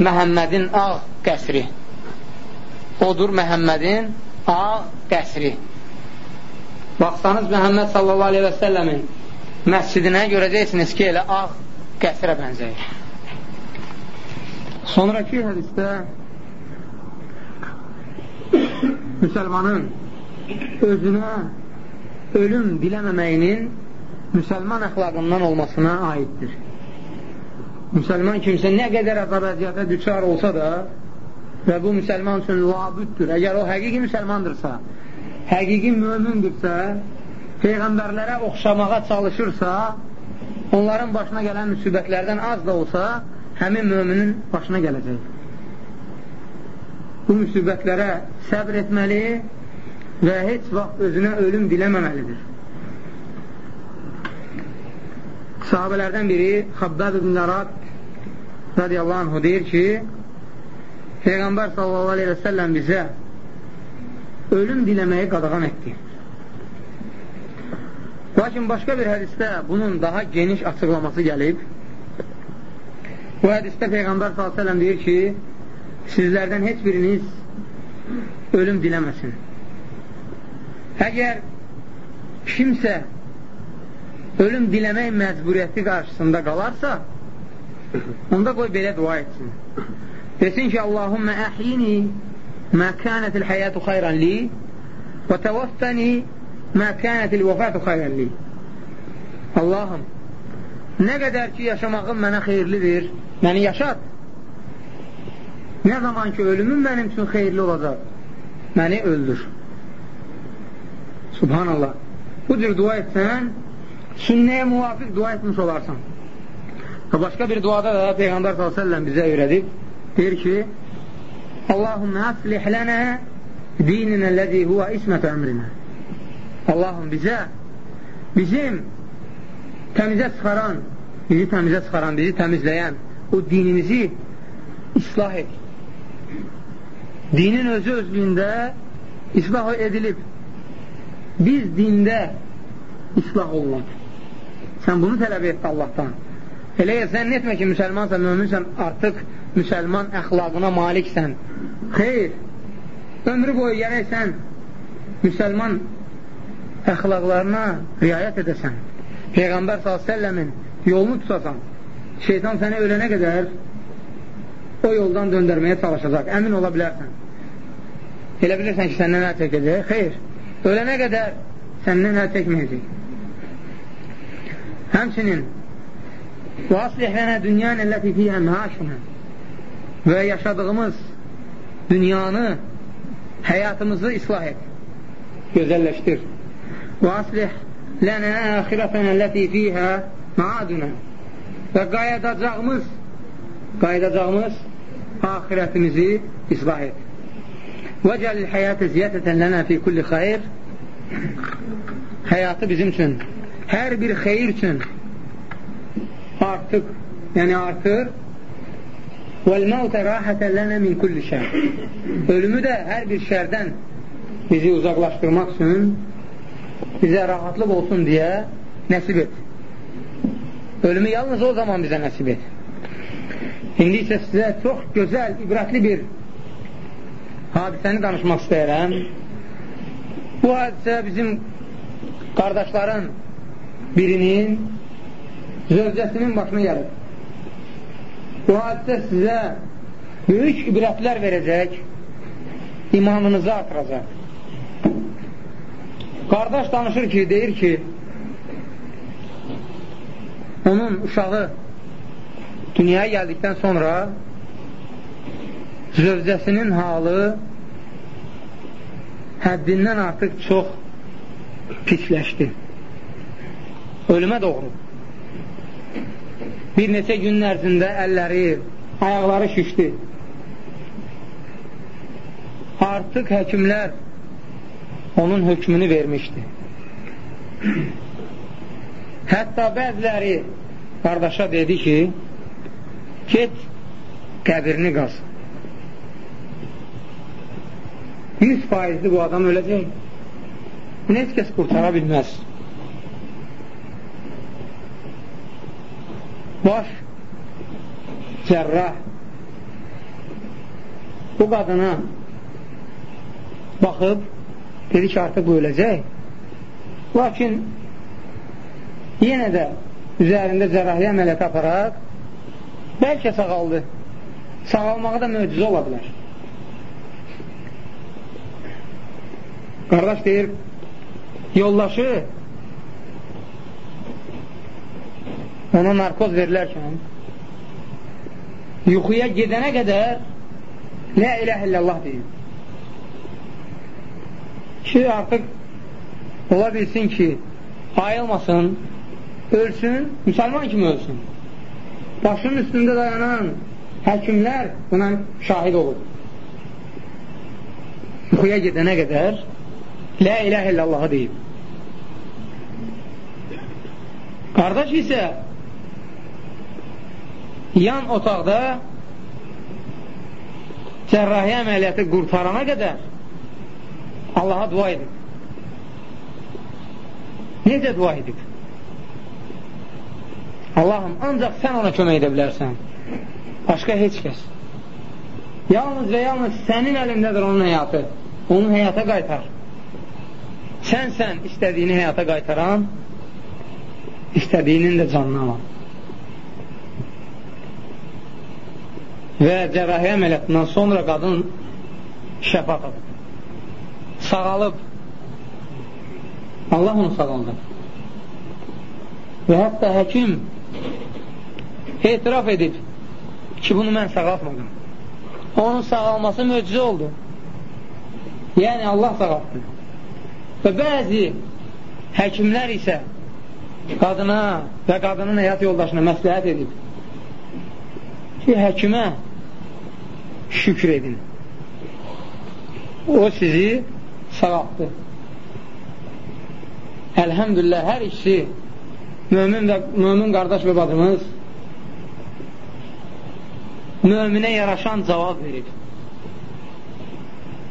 Məhəmmədin ağ qəsri. Odur Məhəmmədin ağ qəsri. Baxsanız Məhəmməd sallallahu aleyhi və səlləmin məscidinə görəcəksiniz ki, elə ağ qəsrə bənzəyir. Sonraki hədisdə müsəlmanın özünə ölüm diləməməyinin müsəlman əxlaqından olmasına aiddir. Müsəlman kimsə nə qədər əzab əziyyətə düçar olsa da və bu müsəlman üçün labüddür. Əgər o həqiqi müsəlmandırsa, həqiqi mömindirsə, Peyğəmbərlərə oxşamağa çalışırsa, onların başına gələn müsibətlərdən az da olsa, həmin möminin başına gələcək. Bu müsibətlərə səbr etməli və heç vaxt özünə ölüm diləməməlidir. Sahabələrdən biri Xabbab ibn Arad radiyallahu anhu deyir ki, Peyğəmbər sallallahu aleyhi və səlləm bizə ölüm diləməyi qadağan etdi. Lakin başqa bir hədisdə bunun daha geniş açıqlaması gəlib. Bu hədisdə Peyğəmbər s.ə.v deyir ki, sizlərdən heç biriniz ölüm diləməsin. Əgər kimsə ölüm diləmək məcburiyyəti qarşısında qalarsa, onda qoy belə dua etsin. Desin ki, Allahümmə əhyini kənətil həyatı xayran li və təvaffəni mə kənətil vəfatı xayran li. Allahım, nə qədər ki, yaşamağım mənə xeyirlidir, məni yaşat. Nə zaman ki, ölümüm mənim üçün xeyirli olacaq, məni öldür. Subhanallah. Bu cür dua etsən, sünnəyə muvafiq dua etmiş olarsan. Başqa bir duada da Peyğəmbər s.ə.v bizə öyrədib, deyir ki, Allahümmə əslih lənə dininə ləzi huvə ismət ömrinə. Allahım bizə, bizim təmizə çıxaran, bizi təmizə çıxaran, bizi təmizləyən o dinimizi islah et. Dinin özü özlüyündə islah edilib. Biz dində islah olunaq. Sən bunu tələb etdi Allahdan. Elə zənn etmə ki, müsəlmansan, möminsən, artıq müsəlman əxlaqına maliksən. Xeyr, ömrü boyu gərək sən müsəlman əxlaqlarına riayət edəsən. Peyğəmbər s.ə.v-in yolunu tutasan. Şeytan səni ölənə qədər o yoldan döndərməyə çalışacaq. Əmin ola bilərsən. Elə bilirsən ki, səndən əl çəkəcək. Xeyr, ölənə qədər səndən əl çəkməyəcək. Həmçinin aslih lənə dünyanə ləti fiyyə məaşunə və yaşadığımız dünyanı, həyatımızı islah et, gözəlləşdir. Və aslih lənə əxirətənə ləti fiyyə maadunə və qayadacağımız qayadacağımız ahirətimizi islah et. Və cəlil həyatı ziyətətən lənə fi kulli xeyr həyatı bizim üçün hər bir xeyir üçün artıq, yəni artır vəl-məvtə rahətən lənə min kulli şər ölümü də hər bir şərdən bizi uzaqlaşdırmaq üçün bizə rahatlıq olsun deyə nəsib et. Ölümü yalnız o zaman bizə nəsib et. İndi isə sizə çox gözəl, ibrətli bir hadisəni danışmaq istəyirəm. Bu hadisə bizim qardaşların birinin zövcəsinin başına gəlib. Bu hadisə sizə böyük ibrətlər verəcək, imanınızı artıracaq. Qardaş danışır ki, deyir ki, onun uşağı dünyaya gəldikdən sonra zövcəsinin halı həddindən artıq çox pisləşdi ölümə doğru. Bir neçə günün ərzində əlləri, ayaqları şişdi. Artıq həkimlər onun hökmünü vermişdi. Hətta bəziləri qardaşa dedi ki, get qəbirini qaz. 100 faizli bu adam öləcək. Bunu heç kəs qurtara bilməz. Baş cərrah bu qadına baxıb dedi ki, artıq bu öləcək. Lakin yenə də üzərində cərrahiyyə əməliyyatı aparaq, bəlkə sağaldı. Sağalmağı da möcüzə ola bilər. Qardaş deyir, yoldaşı ona narkoz verilərkən yuxuya gedənə qədər Lə iləh illallah deyir. Ki, artıq ola bilsin ki, ayılmasın, ölsün, müsəlman kimi ölsün. Başının üstündə dayanan həkimlər buna şahid olur. Yuxuya gedənə qədər Lə iləh illallahı deyib. Qardaş isə yan otaqda cərrahiyyə əməliyyatı qurtarana qədər Allaha dua edib. Necə dua edib? Allahım, ancaq sən ona kömək edə bilərsən. Başqa heç kəs. Yalnız və yalnız sənin əlindədir onun həyatı. Onun həyata qaytar. Sən sən istədiyini həyata qaytaran, istədiyinin də canını alan. Və cərrahiyyə əməliyyatından sonra qadın şəfa tapıb. Sağalıb. Allah onu sağaldı. Və hətta həkim etiraf edib ki, bunu mən sağaltmadım. Onun sağalması möcüzə oldu. Yəni, Allah sağaltdı. Və bəzi həkimlər isə qadına və qadının həyat yoldaşına məsləhət edib ki, həkimə şükür edin. O sizi sağaltdı. Əlhəmdülillah, hər ikisi mömin və mömin qardaş və bacımız möminə yaraşan cavab verir.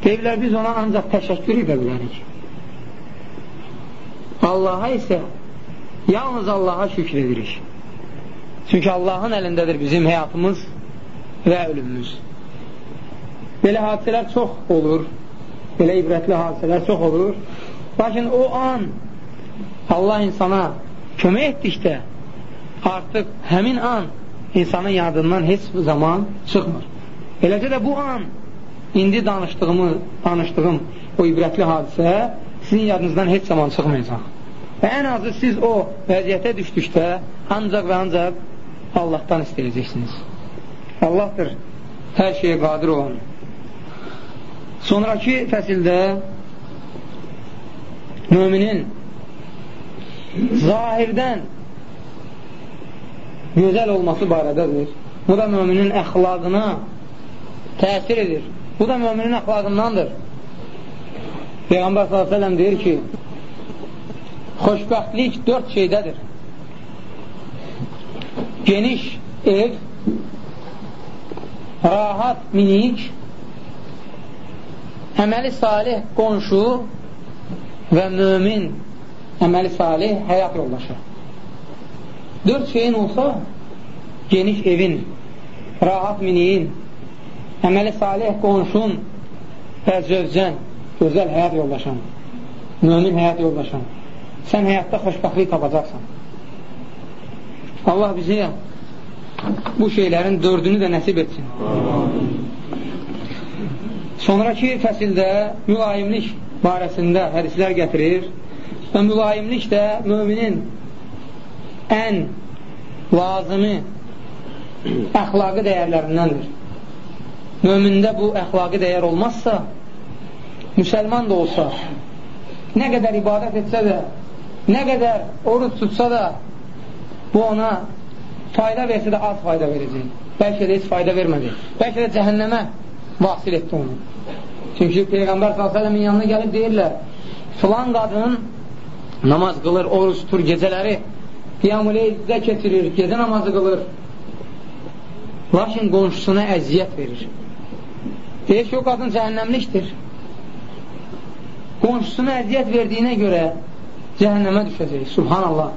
Deyirlər, biz ona ancaq təşəkkür edə bilərik. Allaha isə yalnız Allaha şükür edirik. Çünki Allahın əlindədir bizim həyatımız və ölümümüz. Belə hadisələr çox olur, belə ibrətli hadisələr çox olur. Lakin o an Allah insana kömək etdikdə artıq həmin an insanın yadından heç zaman çıxmır. Eləcə də bu an indi danışdığımı, danışdığım o ibrətli hadisə sizin yadınızdan heç zaman çıxmayacaq. Və ən azı siz o vəziyyətə düşdükdə ancaq və ancaq Allahdan istəyəcəksiniz. Allahdır hər şeyə qadir olan. Sonraki fəsildə müminin zahirdən gözəl olması barədədir. Bu da müminin əxlaqına təsir edir. Bu da müminin əxlaqındandır. Peyğəmbər s.ə.v deyir ki, xoşbəxtlik dörd şeydədir. Geniş ev, rahat minik, əməli salih qonşu və mömin əməli salih həyat yoldaşı. Dörd şeyin olsa, geniş evin, rahat miniyin, əməli salih qonşun və zövcən, gözəl həyat yoldaşan, mömin həyat yoldaşan. Sən həyatda xoşbəxtlik tapacaqsan. Allah bizi bu şeylərin dördünü də nəsib etsin. Sonraki fəsildə mülayimlik barəsində hədislər gətirir və mülayimlik də müminin ən lazımi əxlaqı dəyərlərindəndir. Mömində bu əxlaqı dəyər olmazsa, müsəlman da olsa, nə qədər ibadət etsə də, nə qədər oruç tutsa da, bu ona fayda versə də az fayda verəcək. Bəlkə də heç fayda vermədi. Bəlkə də cəhənnəmə vasil etdi onu. Çünki Peyğəmbər s.ə.v-in yanına gəlib deyirlər, filan qadın namaz qılır, oruç tutur gecələri, qiyamuleydə keçirir, gecə namazı qılır. Lakin qonşusuna əziyyət verir. Deyir ki, o qadın cəhənnəmlikdir. Qonşusuna əziyyət verdiyinə görə cəhənnəmə düşəcək. Subhanallah.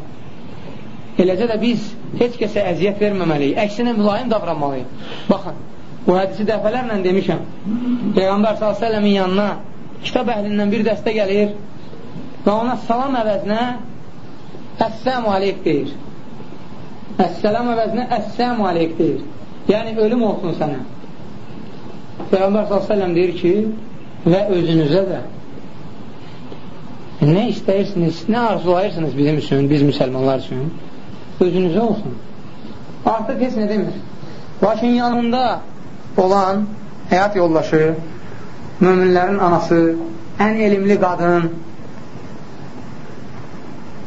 Eləcə də biz heç kəsə əziyyət verməməliyik. Əksinə mülayim davranmalıyıq. Baxın, Bu hədisi dəfələrlə demişəm. Peyğəmbər s.ə.v-in yanına kitab əhlindən bir dəstə gəlir və ona salam əvəzinə Əssəmu aleyk deyir. Əssəlam əvəzinə Əssəmu aleyk deyir. Yəni, ölüm olsun sənə. Peyğəmbər s.ə.v deyir ki, və özünüzə də nə istəyirsiniz, nə arzulayırsınız bizim üçün, biz müsəlmanlar üçün, özünüzə olsun. Artıq heç nə demir. Lakin yanında olan həyat yoldaşı, müminlərin anası, ən elmli qadın,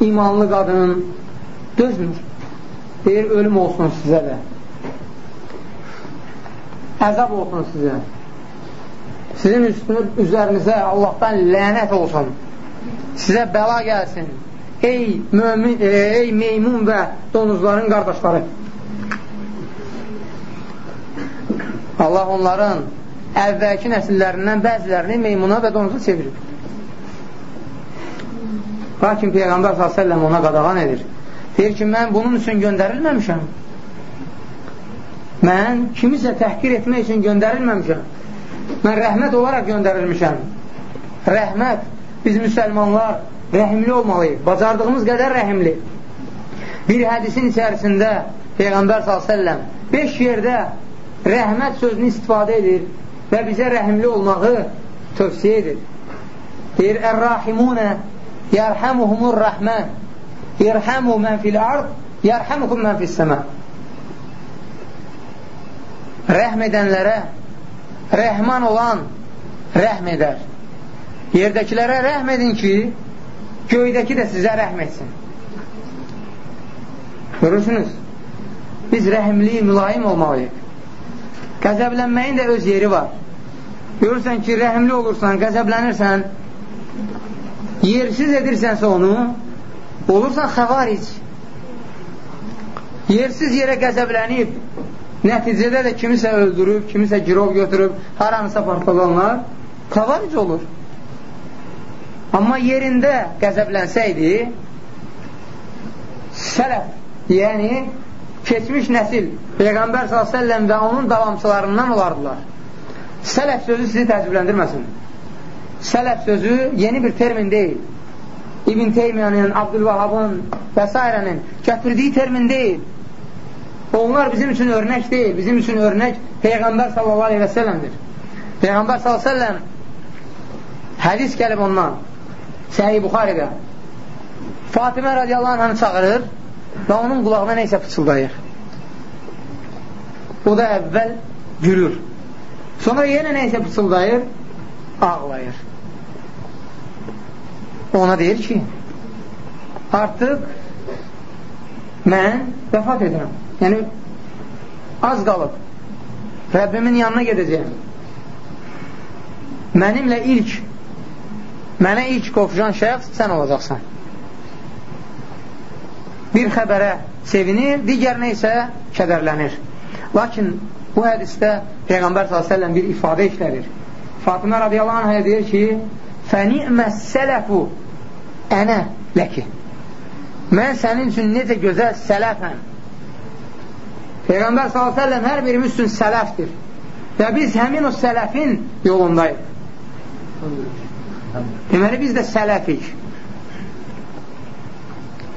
imanlı qadın dözmür. Deyir, ölüm olsun sizə də. Əzab olsun sizə. Sizin üstünü, üzərinizə Allahdan lənət olsun. Sizə bəla gəlsin. Ey, mömin, e, ey meymun və donuzların qardaşları. Allah onların əvvəlki nəsillərindən bəzilərini meymuna və donuza çevirir. Lakin Peyğəmbər s.ə.v ona qadağan edir. Deyir ki, mən bunun üçün göndərilməmişəm. Mən kimisə təhqir etmək üçün göndərilməmişəm. Mən rəhmət olaraq göndərilmişəm. Rəhmət, biz müsəlmanlar rəhimli olmalıyıq. Bacardığımız qədər rəhimli. Bir hədisin içərisində Peyğəmbər s.ə.v 5 yerdə rəhmət sözünü istifadə edir və bizə rəhimli olmağı tövsiyə edir. Deyir, Ər-Rahimunə yərhəmuhumur rəhmən yərhəmu mən fil ard yərhəmuhum mən fil səmə Rəhm edənlərə rəhman olan rəhm edər. Yerdəkilərə rəhm edin ki, göydəki də sizə rəhm etsin. Görürsünüz, biz rəhimli, mülayim olmalıyıq. Qəzəblənməyin də öz yeri var. Görürsən ki, rəhimli olursan, qəzəblənirsən, yersiz edirsənsə onu, olursan xəvaric. Yersiz yerə qəzəblənib, nəticədə də kimisə öldürüb, kimisə girov götürüb, haranısa partladanlar, xəvaric olur. Amma yerində qəzəblənsəydi, sələf, yəni keçmiş nəsil Peyğəmbər s.ə.v və onun davamçılarından olardılar. Sələf sözü sizi təəccübləndirməsin. Sələf sözü yeni bir termin deyil. İbn Teymiyyənin, Abdülvahabın və s. gətirdiyi termin deyil. Onlar bizim üçün örnək deyil. Bizim üçün örnək Peyğəmbər s.ə.v-dir. Peyğəmbər s.ə.v hədis gəlib ondan Səhih Buxaridə Fatimə radiyallahu anhını çağırır və onun qulağına neysə pıçıldayır. O da əvvəl gülür. Sonra yenə neysə pıçıldayır, ağlayır. Ona deyir ki, artıq mən vəfat edirəm. Yəni, az qalıb. Rəbbimin yanına gedəcəyim. Mənimlə ilk, mənə ilk qovuşan şəxs sən olacaqsan bir xəbərə sevinir, digərinə isə kədərlənir. Lakin bu hədisdə Peyğəmbər s.ə.v bir ifadə işlədir. Fatimə radiyallahu anhə deyir ki, fəni'məs sələfu ənə ləki. Mən sənin üçün necə gözəl sələfəm. Peyğəmbər s.ə.v hər birimiz üçün sələfdir. Və biz həmin o sələfin yolundayıq. Deməli, biz də sələfik.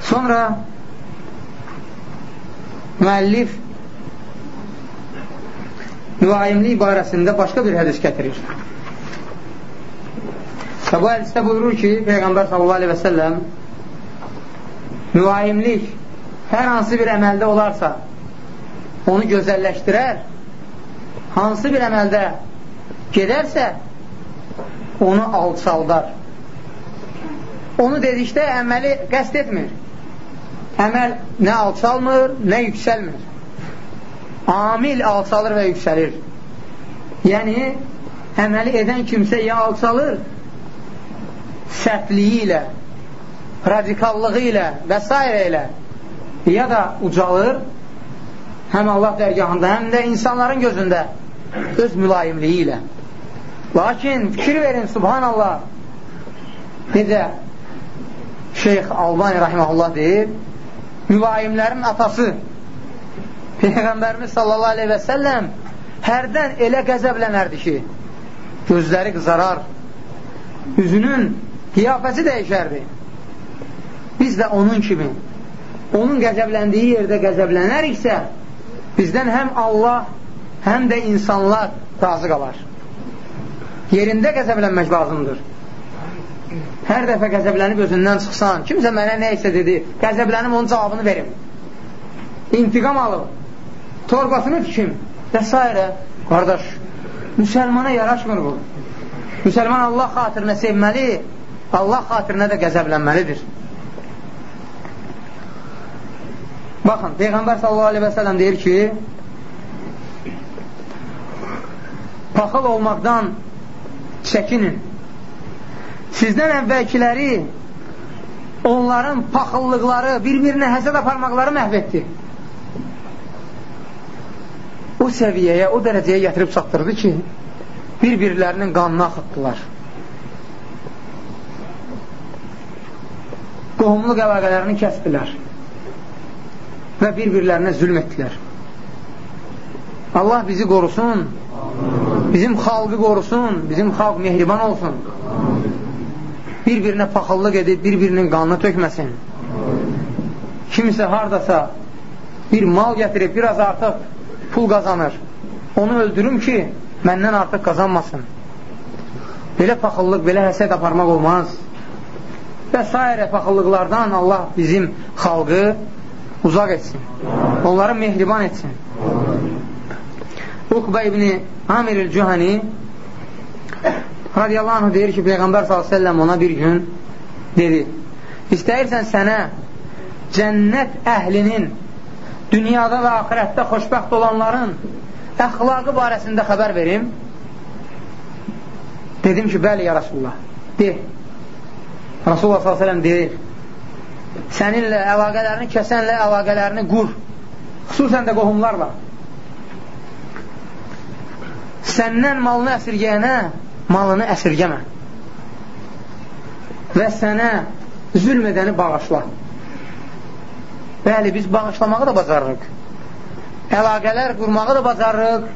Sonra müəllif müayimlik barəsində başqa bir hədis gətirir. Və bu hədisdə buyurur ki, Peyğəmbər s.a.v. müayimlik hər hansı bir əməldə olarsa, onu gözəlləşdirər, hansı bir əməldə gedərsə, onu alçaldar. Onu dedikdə əməli qəst etmir əməl nə alçalmır, nə yüksəlmir. Amil alçalır və yüksəlir. Yəni, əməli edən kimsə ya alçalır, sərtliyi ilə, radikallığı ilə və s. ilə ya da ucalır, həm Allah dərgahında, həm də insanların gözündə öz mülayimliyi ilə. Lakin fikir verin, subhanallah, necə Şeyx Albani rahiməhullah deyir, mülayimlərin atası Peyğəmbərimiz sallallahu aleyhi və səlləm hərdən elə qəzəblənərdi ki, gözləri qızarar, üzünün qiyafəsi dəyişərdi. Biz də onun kimi, onun qəzəbləndiyi yerdə qəzəblənəriksə, bizdən həm Allah, həm də insanlar razı qalar. Yerində qəzəblənmək lazımdır. Hər dəfə qəzəblənib özündən çıxsan, kimsə mənə nə isə dedi, qəzəblənib onun cavabını verim. İntiqam alıb, torbasını tikim və s. Qardaş, müsəlmana yaraşmır bu. Müsəlman Allah xatirinə sevməli, Allah xatirinə də qəzəblənməlidir. Baxın, Peyğəmbər sallallahu aleyhi və sələm deyir ki, paxıl olmaqdan çəkinin. Sizdən əvvəlkiləri onların paxıllıqları, bir-birinə həsəd aparmaqları məhv etdi. O səviyyəyə, o dərəcəyə gətirib çatdırdı ki, bir-birlərinin qanını axıtdılar. Qohumluq əlaqələrini kəsdilər və bir-birlərinə zülm etdilər. Allah bizi qorusun, bizim xalqı qorusun, bizim xalq mehriban olsun. Bir-birinə paxıllıq edib, bir-birinin qanını tökməsin. Kimsə haradasa bir mal gətirib, biraz artıq pul qazanır. Onu öldürüm ki, məndən artıq qazanmasın. Belə paxıllıq, belə həsəd aparmaq olmaz. Və s. paxıllıqlardan Allah bizim xalqı uzaq etsin. Onları mehriban etsin. Uqba ibn Amir el-Cühəni radiyallahu anh deyir ki, Peyğəmbər s.ə.v ona bir gün dedi, istəyirsən sənə cənnət əhlinin dünyada və axirətdə xoşbəxt olanların əxlaqı barəsində xəbər verim. Dedim ki, bəli, ya Rasulullah, de. Rasulullah s.ə.v deyir, səninlə əlaqələrini kəsənlə əlaqələrini qur, xüsusən də qohumlarla. Səndən malını əsirgəyənə malını əsirgəmə və sənə zülm edəni bağışla. Bəli, biz bağışlamağı da bacarırıq. Əlaqələr qurmağı da bacarırıq.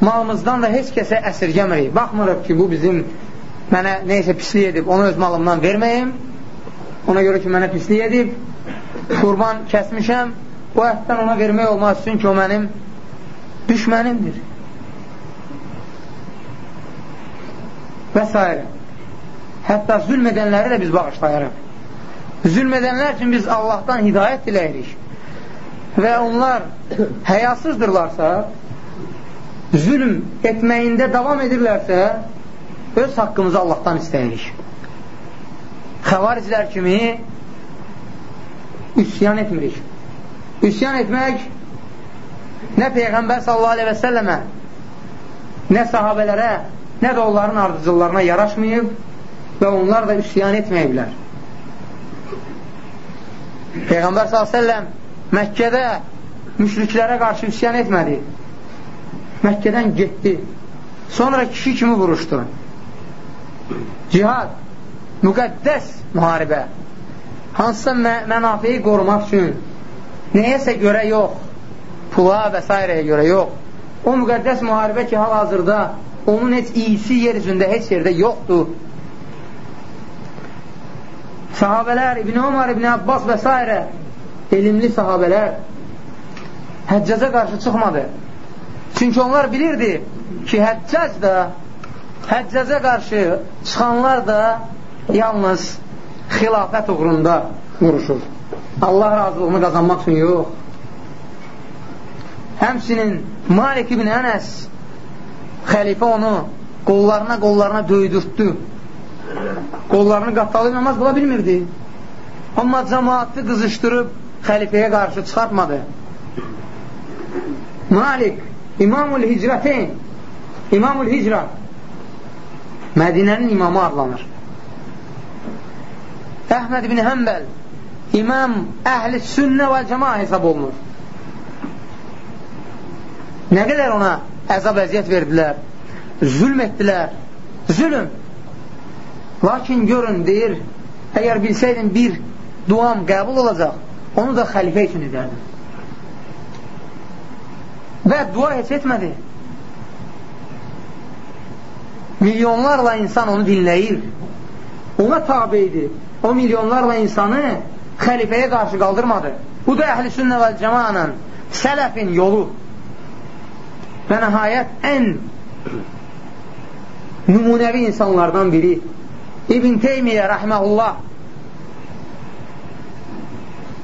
Malımızdan da heç kəsə əsirgəmirik. Baxmırıq ki, bu bizim mənə neysə pislik edib, onu öz malımdan verməyim. Ona görə ki, mənə pislik edib, qurban kəsmişəm, o ətdən ona vermək olmaz, çünki o mənim düşmənimdir. Və s. Hətta zülm edənləri də biz bağışlayarıq. Zülm edənlər üçün biz Allahdan hidayət diləyirik. Və onlar həyasızdırlarsa, zülm etməyində davam edirlərsə, öz haqqımızı Allahdan istəyirik. Xəvariclər kimi üsyan etmirik. Üsyan etmək nə Peyğəmbər sallallahu aleyhi və səlləmə, nə sahabələrə, nə də onların ardıcıllarına yaraşmayıb və onlar da üsyan etməyiblər. Peyğəmbər s.ə.v Məkkədə müşriklərə qarşı üsyan etmədi. Məkkədən getdi. Sonra kişi kimi vuruşdu. Cihad, müqəddəs müharibə. Hansısa mä mənafiyi qorumaq üçün nəyəsə görə yox, pula və s. görə yox. O müqəddəs müharibə ki, hal-hazırda onun heç iyisi yer üzündə heç yerdə yoxdur. Sahabələr, İbn Umar, İbn Abbas və s. elmli sahabələr həccaza qarşı çıxmadı. Çünki onlar bilirdi ki, həccac da həccaza qarşı çıxanlar da yalnız xilafət uğrunda vuruşur. Allah razılığını qazanmaq üçün yox. Həmsinin Malik ibn Ənəs xəlifə onu qollarına qollarına döydürtdü qollarını qattalayıb namaz qıla bilmirdi. Amma cəmaatı qızışdırıb xəlifəyə qarşı çıxartmadı. Malik, İmamul Hicrətin, İmamul Hicrə Mədinənin imamı adlanır. Əhməd ibn Həmbəl İmam əhl-i sünnə və cəma hesab olunur. Nə qədər ona əzab əziyyət verdilər, zülm etdilər, zülm Lakin görün, deyir, əgər bilsəydin bir duam qəbul olacaq, onu da xəlifə üçün edərdim. və dua heç etmədi. Milyonlarla insan onu dinləyir. Ona tabi idi. O milyonlarla insanı xəlifəyə qarşı qaldırmadı. Bu da əhl-i sünnə və cəmanın sələfin yolu. Və nəhayət ən nümunəvi insanlardan biri İbn Teymiyyə rəhməhullah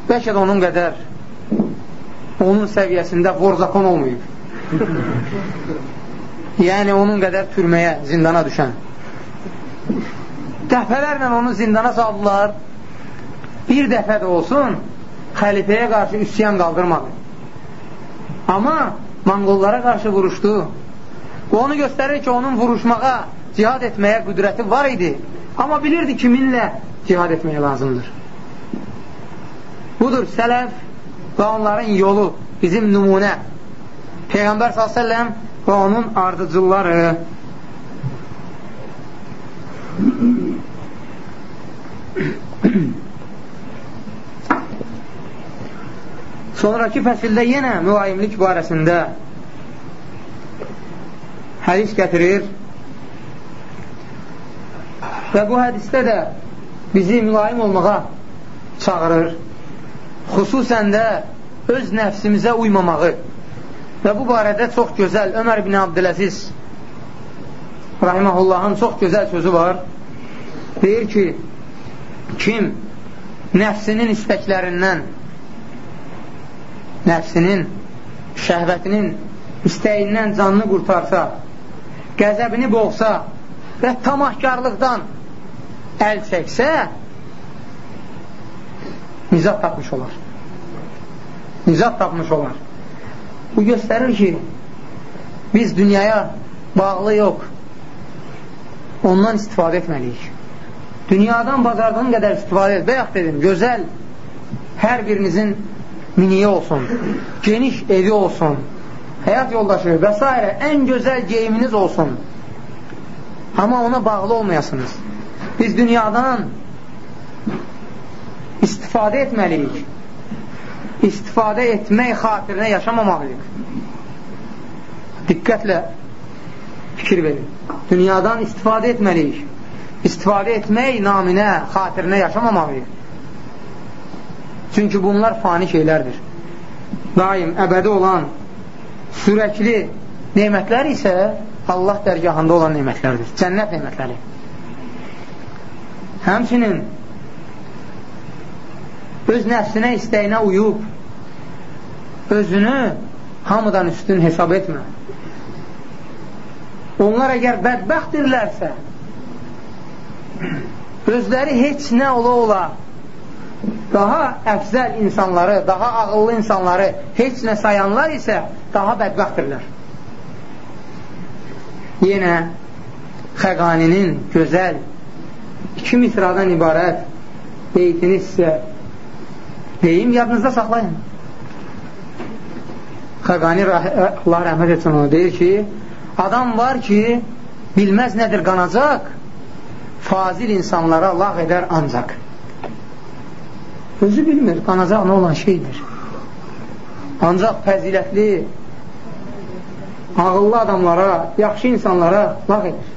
bəlkə də onun qədər onun səviyyəsində vorzakon olmayıb. yəni onun qədər türməyə, zindana düşən. Dəfələrlə onu zindana saldılar. Bir dəfə də olsun xəlifəyə qarşı üsyan qaldırmadı. Amma Manqollara qarşı vuruşdu. Bu onu göstərir ki, onun vuruşmağa, cihad etməyə qüdrəti var idi. Amma bilirdi kiminlə cihad etməyə lazımdır. Budur sələf və onların yolu, bizim nümunə. Peyğəmbər s.ə.v və onun ardıcılları. Sonraki fəsildə yenə mülayimlik barəsində hədis gətirir və bu hədisdə də bizi mülayim olmağa çağırır. Xüsusən də öz nəfsimizə uymamağı və bu barədə çox gözəl Ömər ibn Abdüləziz rahiməhullahın çox gözəl sözü var. Deyir ki, kim nəfsinin istəklərindən nəfsinin şəhvətinin istəyindən canını qurtarsa, qəzəbini boğsa və tamahkarlıqdan əl çəksə, nizat tapmış olar. Nizat tapmış olar. Bu göstərir ki, biz dünyaya bağlı yox, ondan istifadə etməliyik. Dünyadan bazardan qədər istifadə et. Bayaq dedim, gözəl hər birinizin miniyi olsun, geniş evi olsun, həyat yoldaşı və s. ən gözəl geyiminiz olsun. Amma ona bağlı olmayasınız. Biz dünyadan istifadə etməliyik. İstifadə etmək xatirinə yaşamamalıyıq. Diqqətlə fikir verin. Dünyadan istifadə etməliyik. İstifadə etmək naminə, xatirinə yaşamamalıyıq. Çünki bunlar fani şeylərdir. Daim, əbədi olan, sürəkli neymətlər isə Allah dərgahında olan neymətlərdir. Cənnət neymətləri. Həmçinin öz nəfsinə, istəyinə uyub, özünü hamıdan üstün hesab etmə. Onlar əgər bədbəxtdirlərsə, özləri heç nə ola-ola daha əfzəl insanları, daha ağıllı insanları heç nə sayanlar isə daha bədbəxtdirlər. Yenə Xəqaninin gözəl iki misradan ibarət beytini sizə deyim, yadınızda saxlayın. Xəqani Allah rəhmət etsin onu deyir ki, adam var ki, bilməz nədir qanacaq, fazil insanlara lağ edər ancaq. Özü bilmir, qanacaq nə olan şeydir. Ancaq fəzilətli, ağıllı adamlara, yaxşı insanlara lağ edir.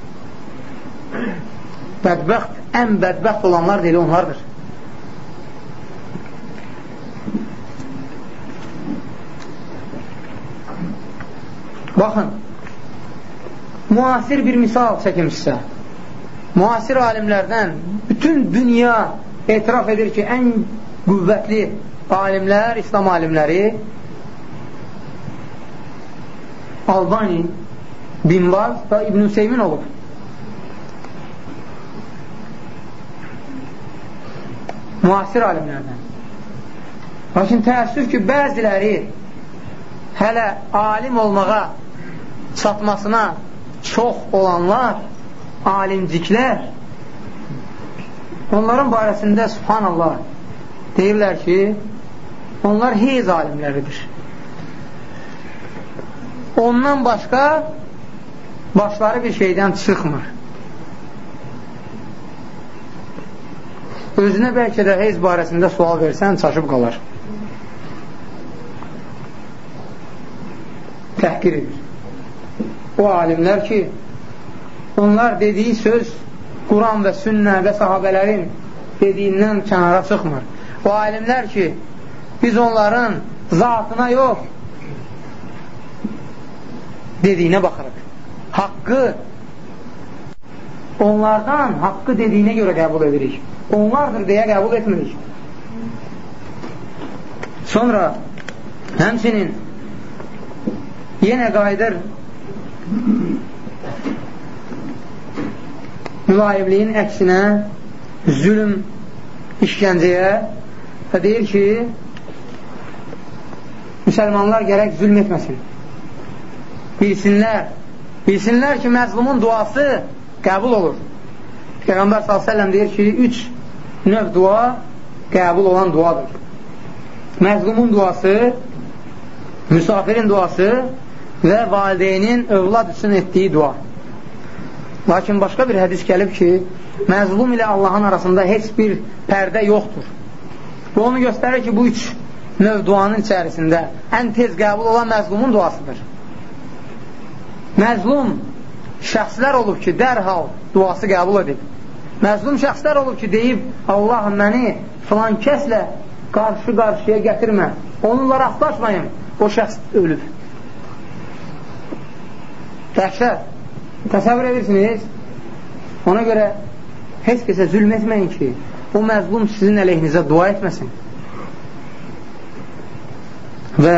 Bədbəxt, ən bədbəxt olanlar deyil, onlardır. Baxın, müasir bir misal çəkimizsə, müasir alimlərdən bütün dünya etiraf edir ki, ən qüvvətli alimlər, İslam alimləri Albani, Binbaz və İbn-i Seymin olub. Müasir alimlərdən. Lakin təəssüf ki, bəziləri hələ alim olmağa çatmasına çox olanlar, alimciklər, onların barəsində subhanallah deyirlər ki, onlar heyz alimləridir. Ondan başqa başları bir şeydən çıxmır. Özünə bəlkə də heyz barəsində sual versən, çaşıb qalar. təhqir edir. O alimlər ki, onlar dediyi söz Quran və sünnə və sahabələrin dediyindən kənara çıxmır. O alimlər ki, biz onların zatına yox, dediyinə baxırıq. Haqqı onlardan haqqı dediyinə görə qəbul edirik. Onlardır deyə qəbul etmirik. Sonra həmsinin yenə qayıdır mülayimliyin əksinə zülüm işgəncəyə və deyir ki müsəlmanlar gərək zülm etməsin bilsinlər bilsinlər ki məzlumun duası qəbul olur Peyğəmbər s.ə.v deyir ki üç növ dua qəbul olan duadır məzlumun duası, müsafirin duası və valideynin övlad üçün etdiyi dua. Lakin başqa bir hədis gəlib ki, məzlum ilə Allahın arasında heç bir pərdə yoxdur. Bu onu göstərir ki, bu üç növ duanın içərisində ən tez qəbul olan məzlumun duasıdır. Məzlum şəxslər olub ki, dərhal duası qəbul edib. Məzlum şəxslər olub ki, deyib, Allah məni filan kəslə qarşı-qarşıya gətirmə. Onunla rastlaşmayın. O şəxs ölüb. Dəhşət. Təsəvvür edirsiniz? Ona görə heç kəsə zülm etməyin ki, o məzlum sizin əleyhinizə dua etməsin. Və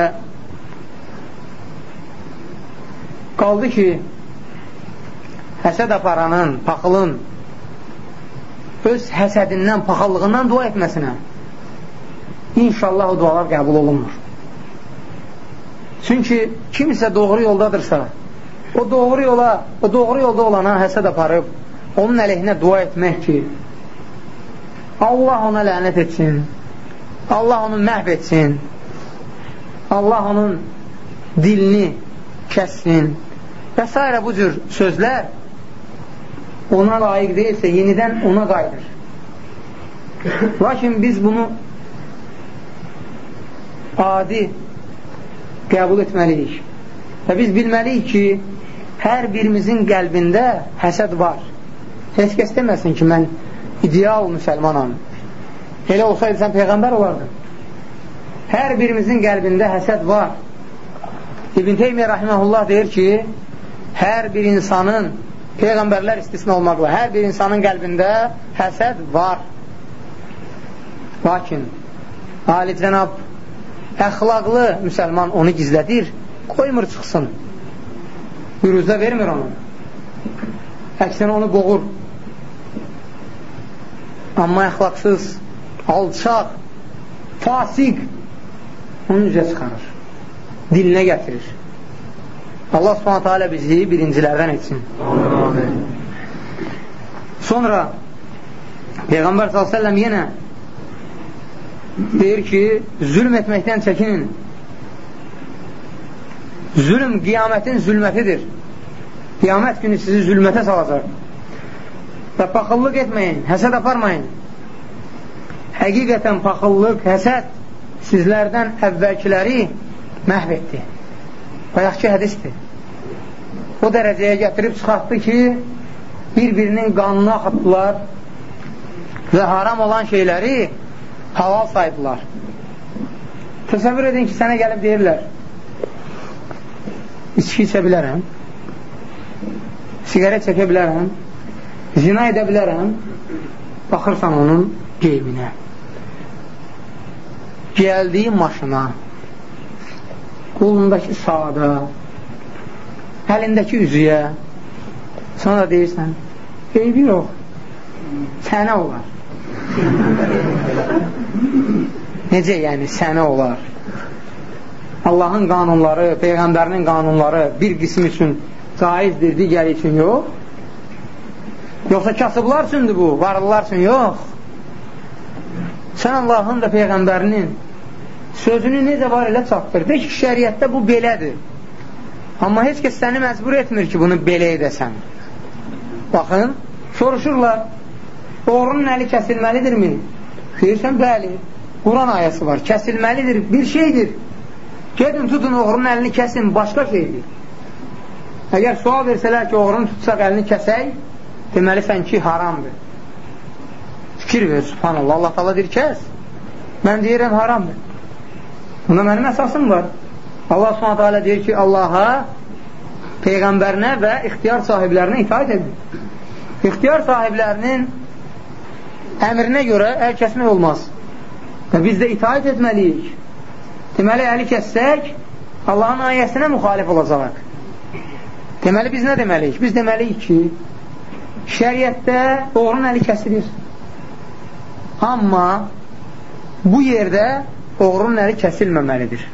qaldı ki, həsəd aparanın, paxılın öz həsədindən, paxıllığından dua etməsinə inşallah o dualar qəbul olunmur. Çünki kimsə doğru yoldadırsa, o doğru yola, o doğru yolda olana həsəd aparıb, onun əleyhinə dua etmək ki, Allah ona lənət etsin, Allah onu məhv etsin, Allah onun dilini kəssin və s. bu cür sözlər ona layiq deyilsə, yenidən ona qayıdır. Lakin biz bunu adi qəbul etməliyik. Və biz bilməliyik ki, hər birimizin qəlbində həsəd var. Heç kəs deməsin ki, mən ideal müsəlmanam. Elə olsaydı sən Peyğəmbər olardın. Hər birimizin qəlbində həsəd var. İbn Teymiyyə rahiməhullah deyir ki, hər bir insanın, Peyğəmbərlər istisna olmaqla, hər bir insanın qəlbində həsəd var. Lakin, Ali Cənab əxlaqlı müsəlman onu gizlədir, qoymur çıxsın. Büruzda vermir onu. Əksinə onu boğur. Amma əxlaqsız, alçaq, fasik onu üzə çıxarır. Dilinə gətirir. Allah subhanətə alə bizi birincilərdən etsin. Amin. Sonra Peyğəmbər s.ə.v yenə deyir ki, zülm etməkdən çəkinin. Zülm qiyamətin zülmətidir. Qiyamət günü sizi zülmətə salacaq. Və paxıllıq etməyin, həsəd aparmayın. Həqiqətən paxıllıq, həsəd sizlərdən əvvəlkiləri məhv etdi. Bayaqki hədisdir. O dərəcəyə gətirib çıxartdı ki, bir-birinin qanını axıtdılar və haram olan şeyləri halal saydılar. Təsəvvür edin ki, sənə gəlib deyirlər, içki içə bilərəm, sigaret çəkə bilərəm, zina edə bilərəm, baxırsan onun qeybinə. Gəldiyi maşına, qolundakı saada, əlindəki üzüyə, sonra deyirsən, qeybi yox, sənə olar. Necə yəni sənə olar? Allahın qanunları, Peyğəmbərinin qanunları bir qism üçün caizdir, digəri üçün yox. Yoxsa kasıblar üçündür bu, varlılar üçün yox. Sən Allahın da Peyğəmbərinin sözünü necə var elə çatdır. De ki, şəriətdə bu belədir. Amma heç kəs səni məcbur etmir ki, bunu belə edəsən. Baxın, soruşurlar, Oğrunun əli kəsilməlidirmi? Deyirsən, bəli. Quran ayəsi var. Kəsilməlidir, bir şeydir. Gedin, tutun oğrunun əlini kəsin, başqa şeydir. Əgər sual versələr ki, oğrunu tutsaq əlini kəsək, deməli sən ki, haramdır. Fikir ver, subhanallah, Allah tala deyir, kəs. Mən deyirəm, haramdır. Bunda mənim əsasım var. Allah subhanətə alə deyir ki, Allaha, Peyğəmbərinə və ixtiyar sahiblərinə itaat edir. İxtiyar sahiblərinin əmrinə görə əl kəsmək olmaz. Və biz də itaat etməliyik. Deməli, əli kəssək, Allahın ayəsinə müxalif olacaq. Deməli, biz nə deməliyik? Biz deməliyik ki, şəriətdə oğrun əli kəsilir. Amma bu yerdə oğrunun əli kəsilməməlidir.